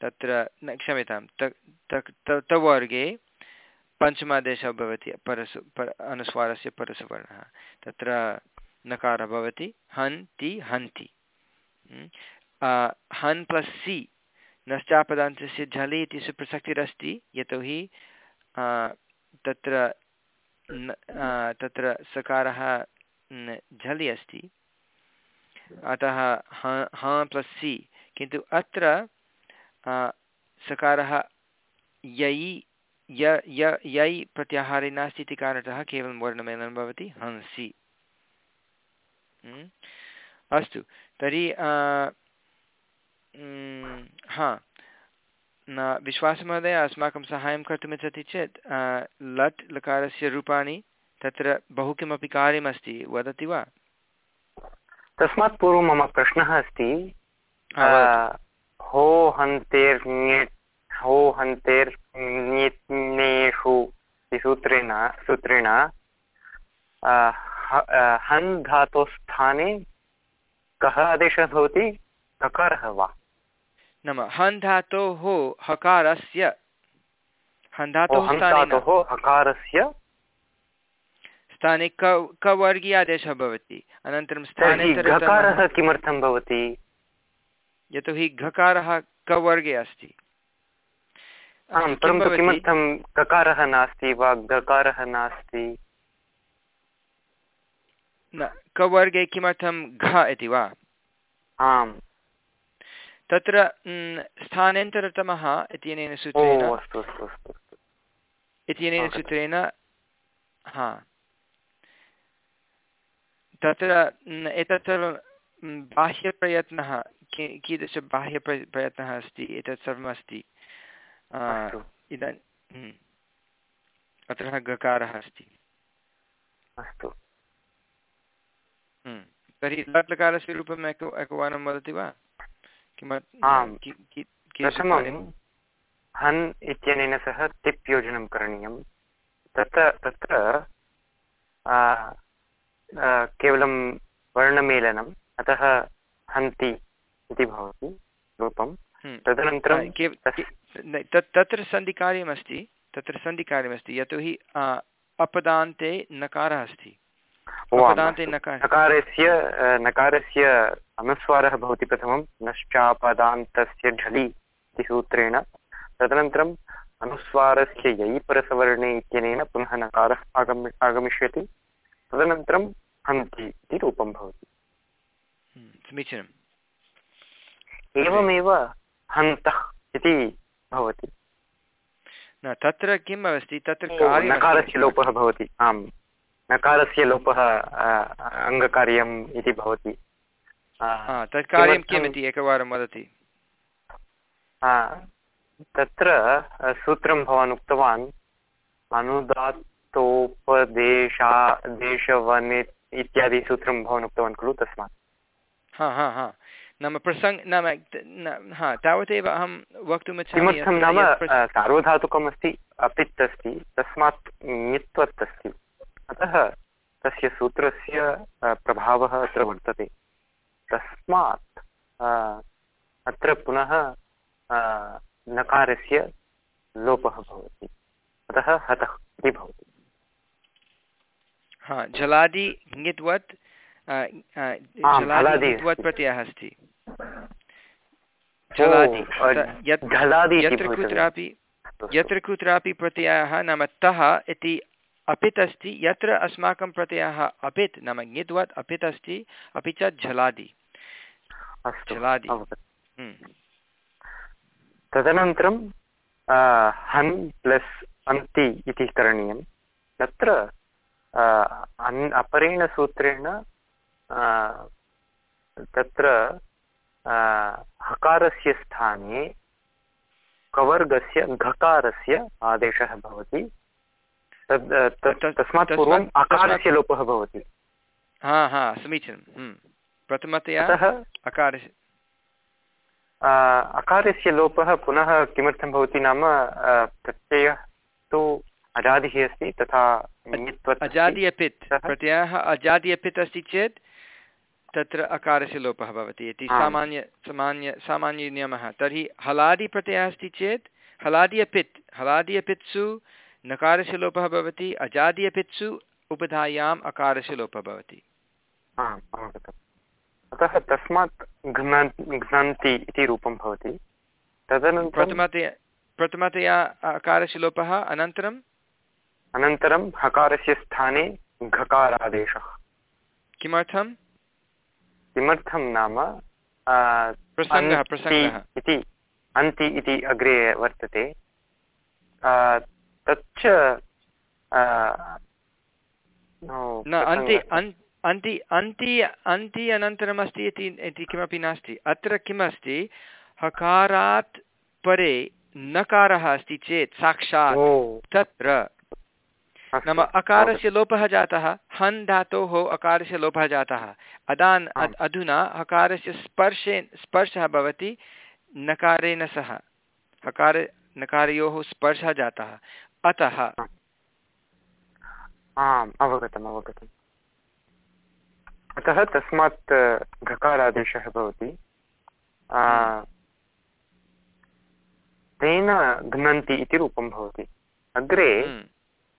A: तत्र न, क्षम्यतां तवर्गे पञ्चमादेशः भवति परसु पर अनुस्वारस्य परसवर्णः। तत्र नकारः भवति, हन्, ति, हन्ति। हन् प्लस् सि नश्चापदान्तस्य झलि इति सुप्रसक्तिरस्ति, यतोहि तत्र तत्र सकारः झलि अस्ति। अतः ह प्लस् सि। किन्तु अत्र सकारः यै, य य, यै प्रत्याहारे नास्ति इति कारणतः केवलं वर्णमेलनं भवति हंसि अस्तु, तर्हि हा। विश्वासमहोदय, अस्माकं सहायं कर्तुमिच्छति चेत् लट् लकारस्य रूपाणि तत्र बहु किमपि कार्यमस्ति वदति वा?
B: तस्मात् पूर्वं मम प्रश्नः अस्ति हो हन्तेर् हो हन्तेर्नेषु सूत्रेण सूत्रेण हन् धातोस्थाने कः आदेशः भवति? ककारः वा?
A: नाम हन् धातोः हकारस्य हन् धातोः
B: हकारस्य
A: स्थाने क कवर्गीय आदेशः भवति। अनन्तरं स्थाने
B: घकारः किमर्थं भवति?
A: यतोहि घकारः कवर्गे अस्ति।
B: आं परन्तु किमर्थं ककारः नास्ति वा गकारः नास्ति?
A: न कवर्गे किमर्थं घ इति वा?
B: आम्।
A: तत्र स्थानान्तरतमः इत्यनेन सूत्रेण इत्यनेन सूत्रेण हा। तत्र एतत् सर्वं बाह्यप्रयत्नः कीदृश बाह्यप्रयत्नः अस्ति एतत् सर्वम् अस्ति। इदानीं अत्र गकारः अस्ति।
B: अस्तु।
A: तर्हि लट्लकारस्य रूपम् एक एकवारं वदति वा?
B: प्रथमं हन् इत्यनेन सह तिप् योजनं करणीयं। तत्र तत्र केवलं वर्णमेलनम् अतः हन्ति इति भवति रूपं हम्म। तदनन्तरं
A: तत्र सन्धिकार्यमस्ति तत्र सन्धिकार्यमस्ति यतोहि अपदान्ते नकारः अस्ति।
B: नकारस्य नकारस्य अनुस्वारः भवति प्रथमं नश्चापदान्तस्य झलि इति सूत्रेण। तदनन्तरम् अनुस्वारस्य यै परसवर्णे इत्यनेन पुनः नकारः आगमि आगमिष्यति। तदनन्तरं हन्ति इति रूपं भवति
A: समीचीनम्
B: एवमेव हन्तः इति भवति।
A: न तत्र किम् अस्ति? तत्र
B: नकारस्य लोपः भवति आम्। नकारस्य लोपः अङ्गकार्यम् इति भवति।
A: तत् कार्यं किम् इति एकवारं वदति।
B: तत्र सूत्रं भवान् उक्तवान् अनुदात्तोपदेशा देशवनि इत्यादि सूत्रं भवान् उक्तवान् खलु तस्मात्।
A: हा हा हा। नाम प्रसङ्ग नाम हा तावदेव अहं वक्तुमिच्छामि
B: किमर्थं नाम सार्वधातुकम् अस्ति अपित् अस्ति तस्मात् ङित्वत् अस्ति अतः तस्य सूत्रस्य प्रभावः अत्र वर्तते। तस्मात् अत्र पुनः नकारस्य लोपः भवति। अतः हतः इति भवति।
A: हा जलादि ङित्वत् प्रत्ययः अस्ति। यत्र कुत्रापि यत्र कुत्रापि प्रत्ययः नाम तः इति अपित् अस्ति यत्र अस्माकं प्रत्ययः अपित् नाम ङित्वत् अपित् अस्ति अपि च झलादि झलादि हम्म।
B: तदनन्तरं हन् प्लस् अन्ति इति करणीयं। तत्र अपरेण सूत्रेण तत्र हकारस्य स्थाने कवर्गस्य घकारस्य आदेशः भवति। तद् तस्मात् पूर्वम् अकारस्य लोपः भवति।
A: हा हा समीचीनं। हम्म। प्रथमतया अकारस्य
B: अकारस्य लोपः पुनः किमर्थं भवति नाम प्रत्ययः तु अजादिः अस्ति तथा
A: अजादि अपित् प्रत्ययः अजादि अपित् अस्ति चेत् तत्र अकारस्य लोपः भवति। इति सामान्य सामान्य सामान्यनियमः तर्हि हलादिप्रत्ययः अस्ति चेत् हलादि अपित् हलादि अपित्सु नकारस्य लोपः भवति अजादि अपित्सु उपधायाम् अकारस्य लोपः भवति।
B: अतः तस्मात् घ्नन्ति इति रूपं भवति। तदनन्तरं
A: प्रथमतया प्रथमतया अकारस्य लोपः अनन्तरम्
B: अनन्तरं हकारस्य स्थाने घकारादेशः।
A: किमर्थं
B: किमर्थं नाम इति अन्ति इति अग्रे वर्तते। तच्च
A: अन्ति अन्ति अन्ति अन्ति अनन्तरम् इति इति किमपि नास्ति। अत्र किमस्ति? हकारात् परे नकारः अस्ति चेत् साक्षात् तत्र। नाम अकारस्य लोपः जातः हन् धातोः अकारस्य लोपः जातः। अदान् अधुना हकारस्य स्पर्शे स्पर्शः भवति नकारेण सह। हकार नकारयोः स्पर्शः जातः। अतः।
B: आम् अवगतम् अवगतम्। अतः तस्मात् घकारादेशः भवति। तेन घ्नन्ति इति रूपं भवति। अग्रे हम्म।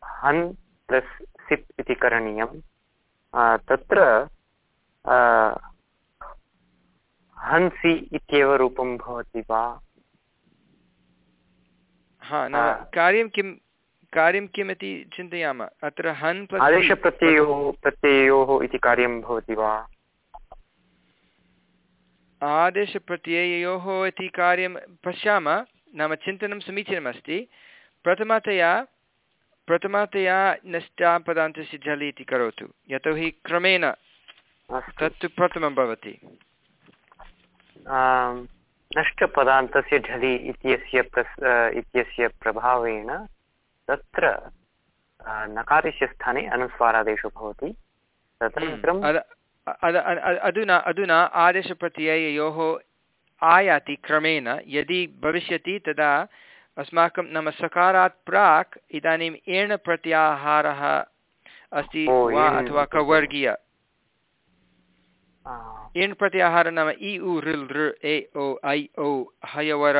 B: हन् प्लस् सिप् इति करणीयं। तत्र हंसि इत्येव रूपं भवति वा?
A: हा न कार्यं किं कार्यं किम् इति चिन्तयामः? अत्र हन्
B: आदेशप्रत्ययोः प्रत्ययोः इति कार्यं भवति वा?
A: आदेशप्रत्ययोः इति कार्यं पश्यामः नाम चिन्तनं समीचीनमस्ति। प्रथमतया प्रथमतया नष्टापदान्तस्य झलि इति करोतु। यतोहि क्रमेण तत्तु प्रथमं भवति।
B: नष्टपदान्तस्य झलि इत्यस्य प्रस् इत्यस्य प्रभावेण तत्र नकारस्य स्थाने अनुस्वारादेशो भवति। तदनन्तरं।
A: अधुना अधुना आदेशप्रत्यययोः आयाति क्रमेण। यदि भविष्यति तदा अस्माकं नाम सकारात् प्राक् इदानीम् एण प्रत्याहारः अस्ति वा अथवा कवर्गीय? एण् प्रत्याहारः नाम इ उ ऋल् ऋ ए ओ ऐ ओ हयवर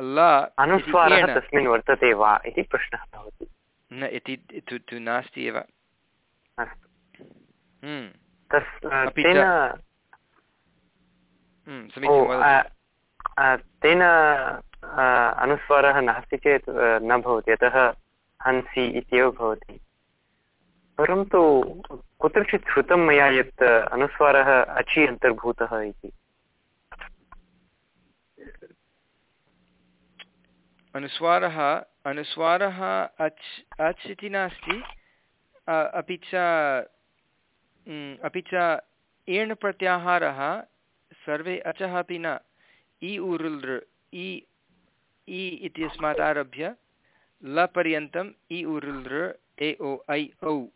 A: ल
B: अनुस्वारः तस्मिन् वर्तते वा इति प्रश्नः भवति।
A: न इति तु नास्ति एव।
B: हम्म।
A: हम्म,
B: तेन अनुस्वारः नास्ति चेत् न भवति। अतः हंसि इत्येव भवति। परन्तु कुत्रचित् श्रुतं मया यत् अनुस्वारः अचि अन्तर्भूतः इति।
A: अनुस्वारः अनुस्वारः अच् अच् इति नास्ति अपि च अपि च एण् प्रत्याहारः सर्वे अचः अपि न। इ उरुल् इ इ इत्यस्मात् आरभ्य लपर्यन्तम् इ उरुल् ए ओ ऐ औ।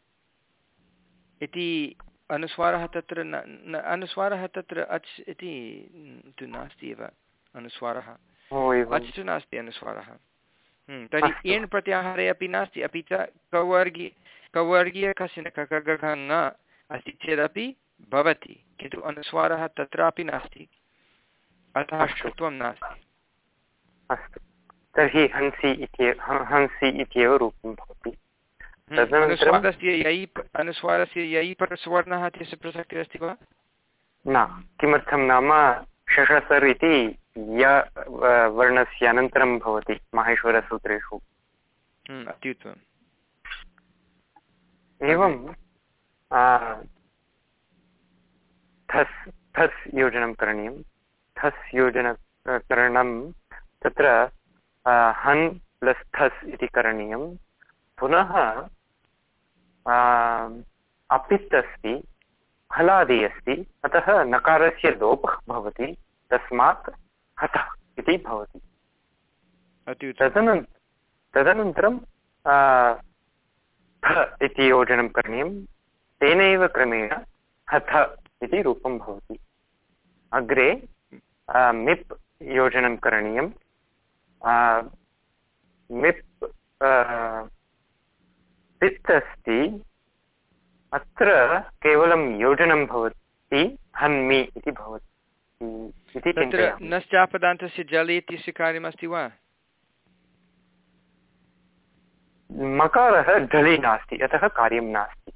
A: इति अनुस्वारः तत्र न अनुस्वारः तत्र अच् इति तु नास्ति एव अनुस्वारः। अच् तु नास्ति अनुस्वारः। हम्म, तर्हि एण् प्रत्याहारे अपि नास्ति अपि च कवर्गी कवर्गीय कश्चन ककगघ अस्ति चेदपि भवति। किन्तु अनुस्वारः तत्रापि नास्ति। अतः श्रुत्वं नास्ति।
B: अस्तु। तर्हि हंसि इत्येव हंसि इत्येव रूपं भवति।
A: हम्म, अनुस्वारस्य यै अनुस्वारस्य यै परस्वर्णः इत्यस्य प्रसक्तिः अस्ति वा?
B: न किमर्थं नाम शशसर् इति य वर्णस्य अनन्तरं भवति माहेश्वरसूत्रेषु।
A: हम्म, अत्युत्तमम्।
B: एवं थस् थस् योजनं करणीयं। थस् योजनकरणं तत्र हन् प्लस् थस् इति करणीयं। पुनः अपित् अस्ति हलादि अस्ति अतः नकारस्य लोपः भवति तस्मात् हतः इति भवति। तदनन् तदनन्तरं थ इति योजनं करणीयं तेनैव क्रमेण हथ इति रूपं भवति। अग्रे मिप् योजनं करणीयं। मिप् पित् अस्ति अत्र केवलं योजनं भवति हन्मि इति भवति
A: तत्र नश्चापदान्तस्य जलि इत्यस्य कार्यमस्ति वा?
B: मकारः ढलि नास्ति अतः कार्यं नास्ति।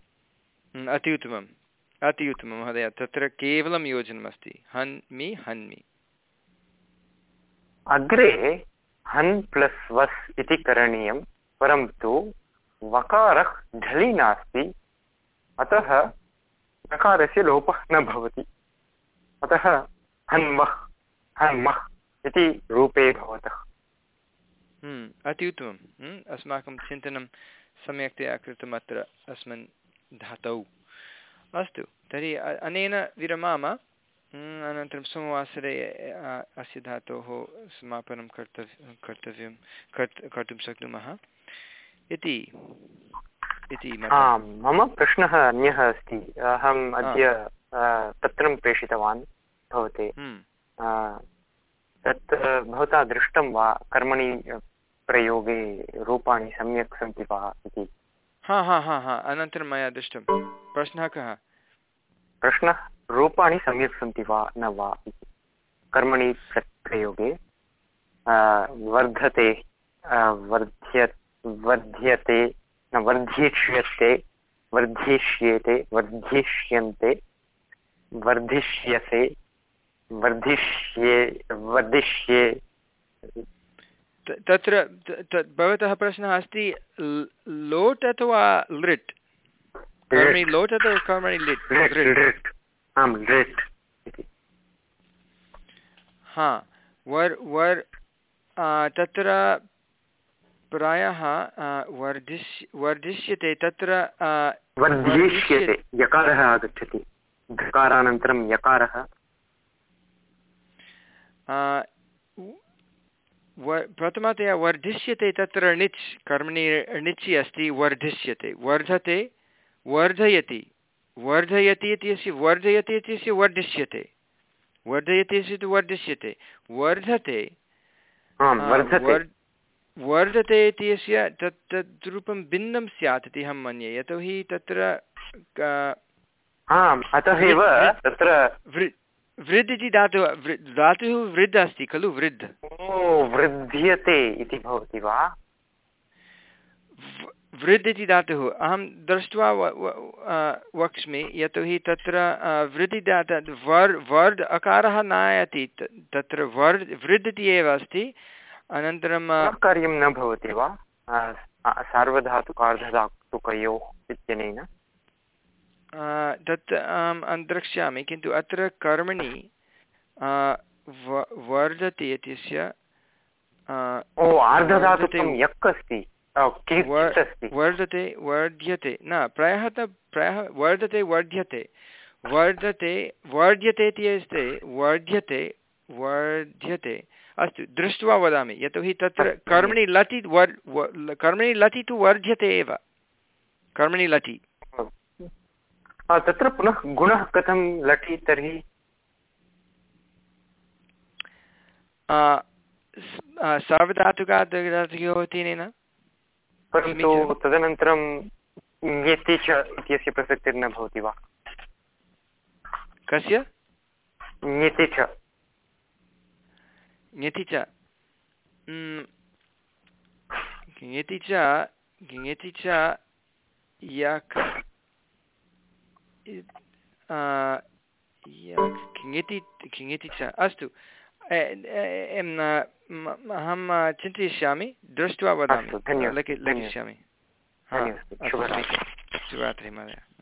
A: अति उत्तमम्। अति उत्तमं महोदय। तत्र केवलं योजनमस्ति। हन्मि हन्मि।
B: अग्रे हन् प्लस् वस् इति करणीयं। परन्तु वकारः ढलि नास्ति। अतः नकारस्य लोपः न भवति। अतः हन्वः हन्मः इति रूपे भवतः।
A: हम्म, अति उत्तमम्। हम्म, अस्माकं चिन्तनं सम्यक्तया कृतम् अत्र अस्मिन् धातौ। अस्तु तर्हि अनेन विरमाम। अनन्तरं सोमवासरे अस्य धातोः समापनं कर्तव्यं कर्तव्यं कर्तुं शक्नुमः। इति इति
B: मम प्रश्नः अन्यः अस्ति। अहम् अद्य पत्रं प्रेषितवान् भवते। तत् भवता दृष्टं वा? कर्मणि प्रयोगे रूपाणि सम्यक् सन्ति वा इति।
A: हा हा हा हा अनन्तरं मया दृष्टं। प्रश्नः कः?
B: प्रश्नः, रूपाणि सम्यक् सन्ति वा न वा कर्मणि प्रयोगे वर्धते वर्ध्य, वर्ध्यते, न वर्धिष्यते, वर्धिष्येते, वर्धिष्यन्ते, वर्धिष्यसे, वर्धिष्ये वर्धिष्ये।
A: तत्र भवतः प्रश्नः अस्ति लोट् अथवा लृट्? कर्मणि लोट् अथवा कर्मणि लिट्
B: आम् लिट्
A: हा वर् वर् तत्र प्रायः वर्धिष् वर्धिष्यते तत्र
B: वर्धिष्यते यकारः आगच्छति। धकारानन्तरं यकारः।
A: प्रथमतया वर्धिष्यते तत्र णिच् कर्मणि णिचि अस्ति वर्धिष्यते। वर्धते वर्धयति। वर्धयति इत्यस्य वर्धयति इत्यस्य वर्धिष्यते। वर्धयति इति वर्धिष्यते। वर्धते वर्धते। इत्यस्य तत् तद् रूपं भिन्नं स्यात् इति अहं मन्ये। यतोहि तत्र
B: अतः एव तत्र
A: वृद् इति धातुः धातुः वृद् अस्ति खलु वृद्।
B: वृद्ध्यते इति भवति वा
A: वृद् इति धातुः अहं दृष्ट्वा वक्ष्मि यतोहि तत्र वृद्धि दात वर् वर्ड् अकारः नायति तत्र वर्ड् वृद् इति एव अस्ति। अनन्तरं
B: कार्यं न भवति वा? सार्वधातुकार्धधातुकयोः इत्यनेन?
A: तत् अहं द्रक्ष्यामि किन्तु अत्र कर्मणि वर्धते इत्यस्य वर्धते वर्ध्यते न प्रायः त प्रायः वर्धते वर्ध्यते वर्धते वर्ध्यते इति अस्ति वर्ध्यते वर्ध्यते अस्तु दृष्ट्वा वदामि यतोहि तत्र कर्मणि लटि वर् कर्मणि लटि तु वर्ध्यते एव कर्मणि लटि
B: तत्र पुनः गुणः कथं लटि तर्हि
A: सार्वधातुकाधातुकयोः तेन
B: परन्तु तदनन्तरं ङेति च इत्यस्य प्रसक्तिर्न भवति वा
A: कस्य
B: ङेति च
A: ङेति च ङेति च ङेति च यक् किङिति किङिति च अस्तु अहं चिन्तयिष्यामि दृष्ट्वा वदामि। लिखिष्यामि। शुभरात्रिः महोदय।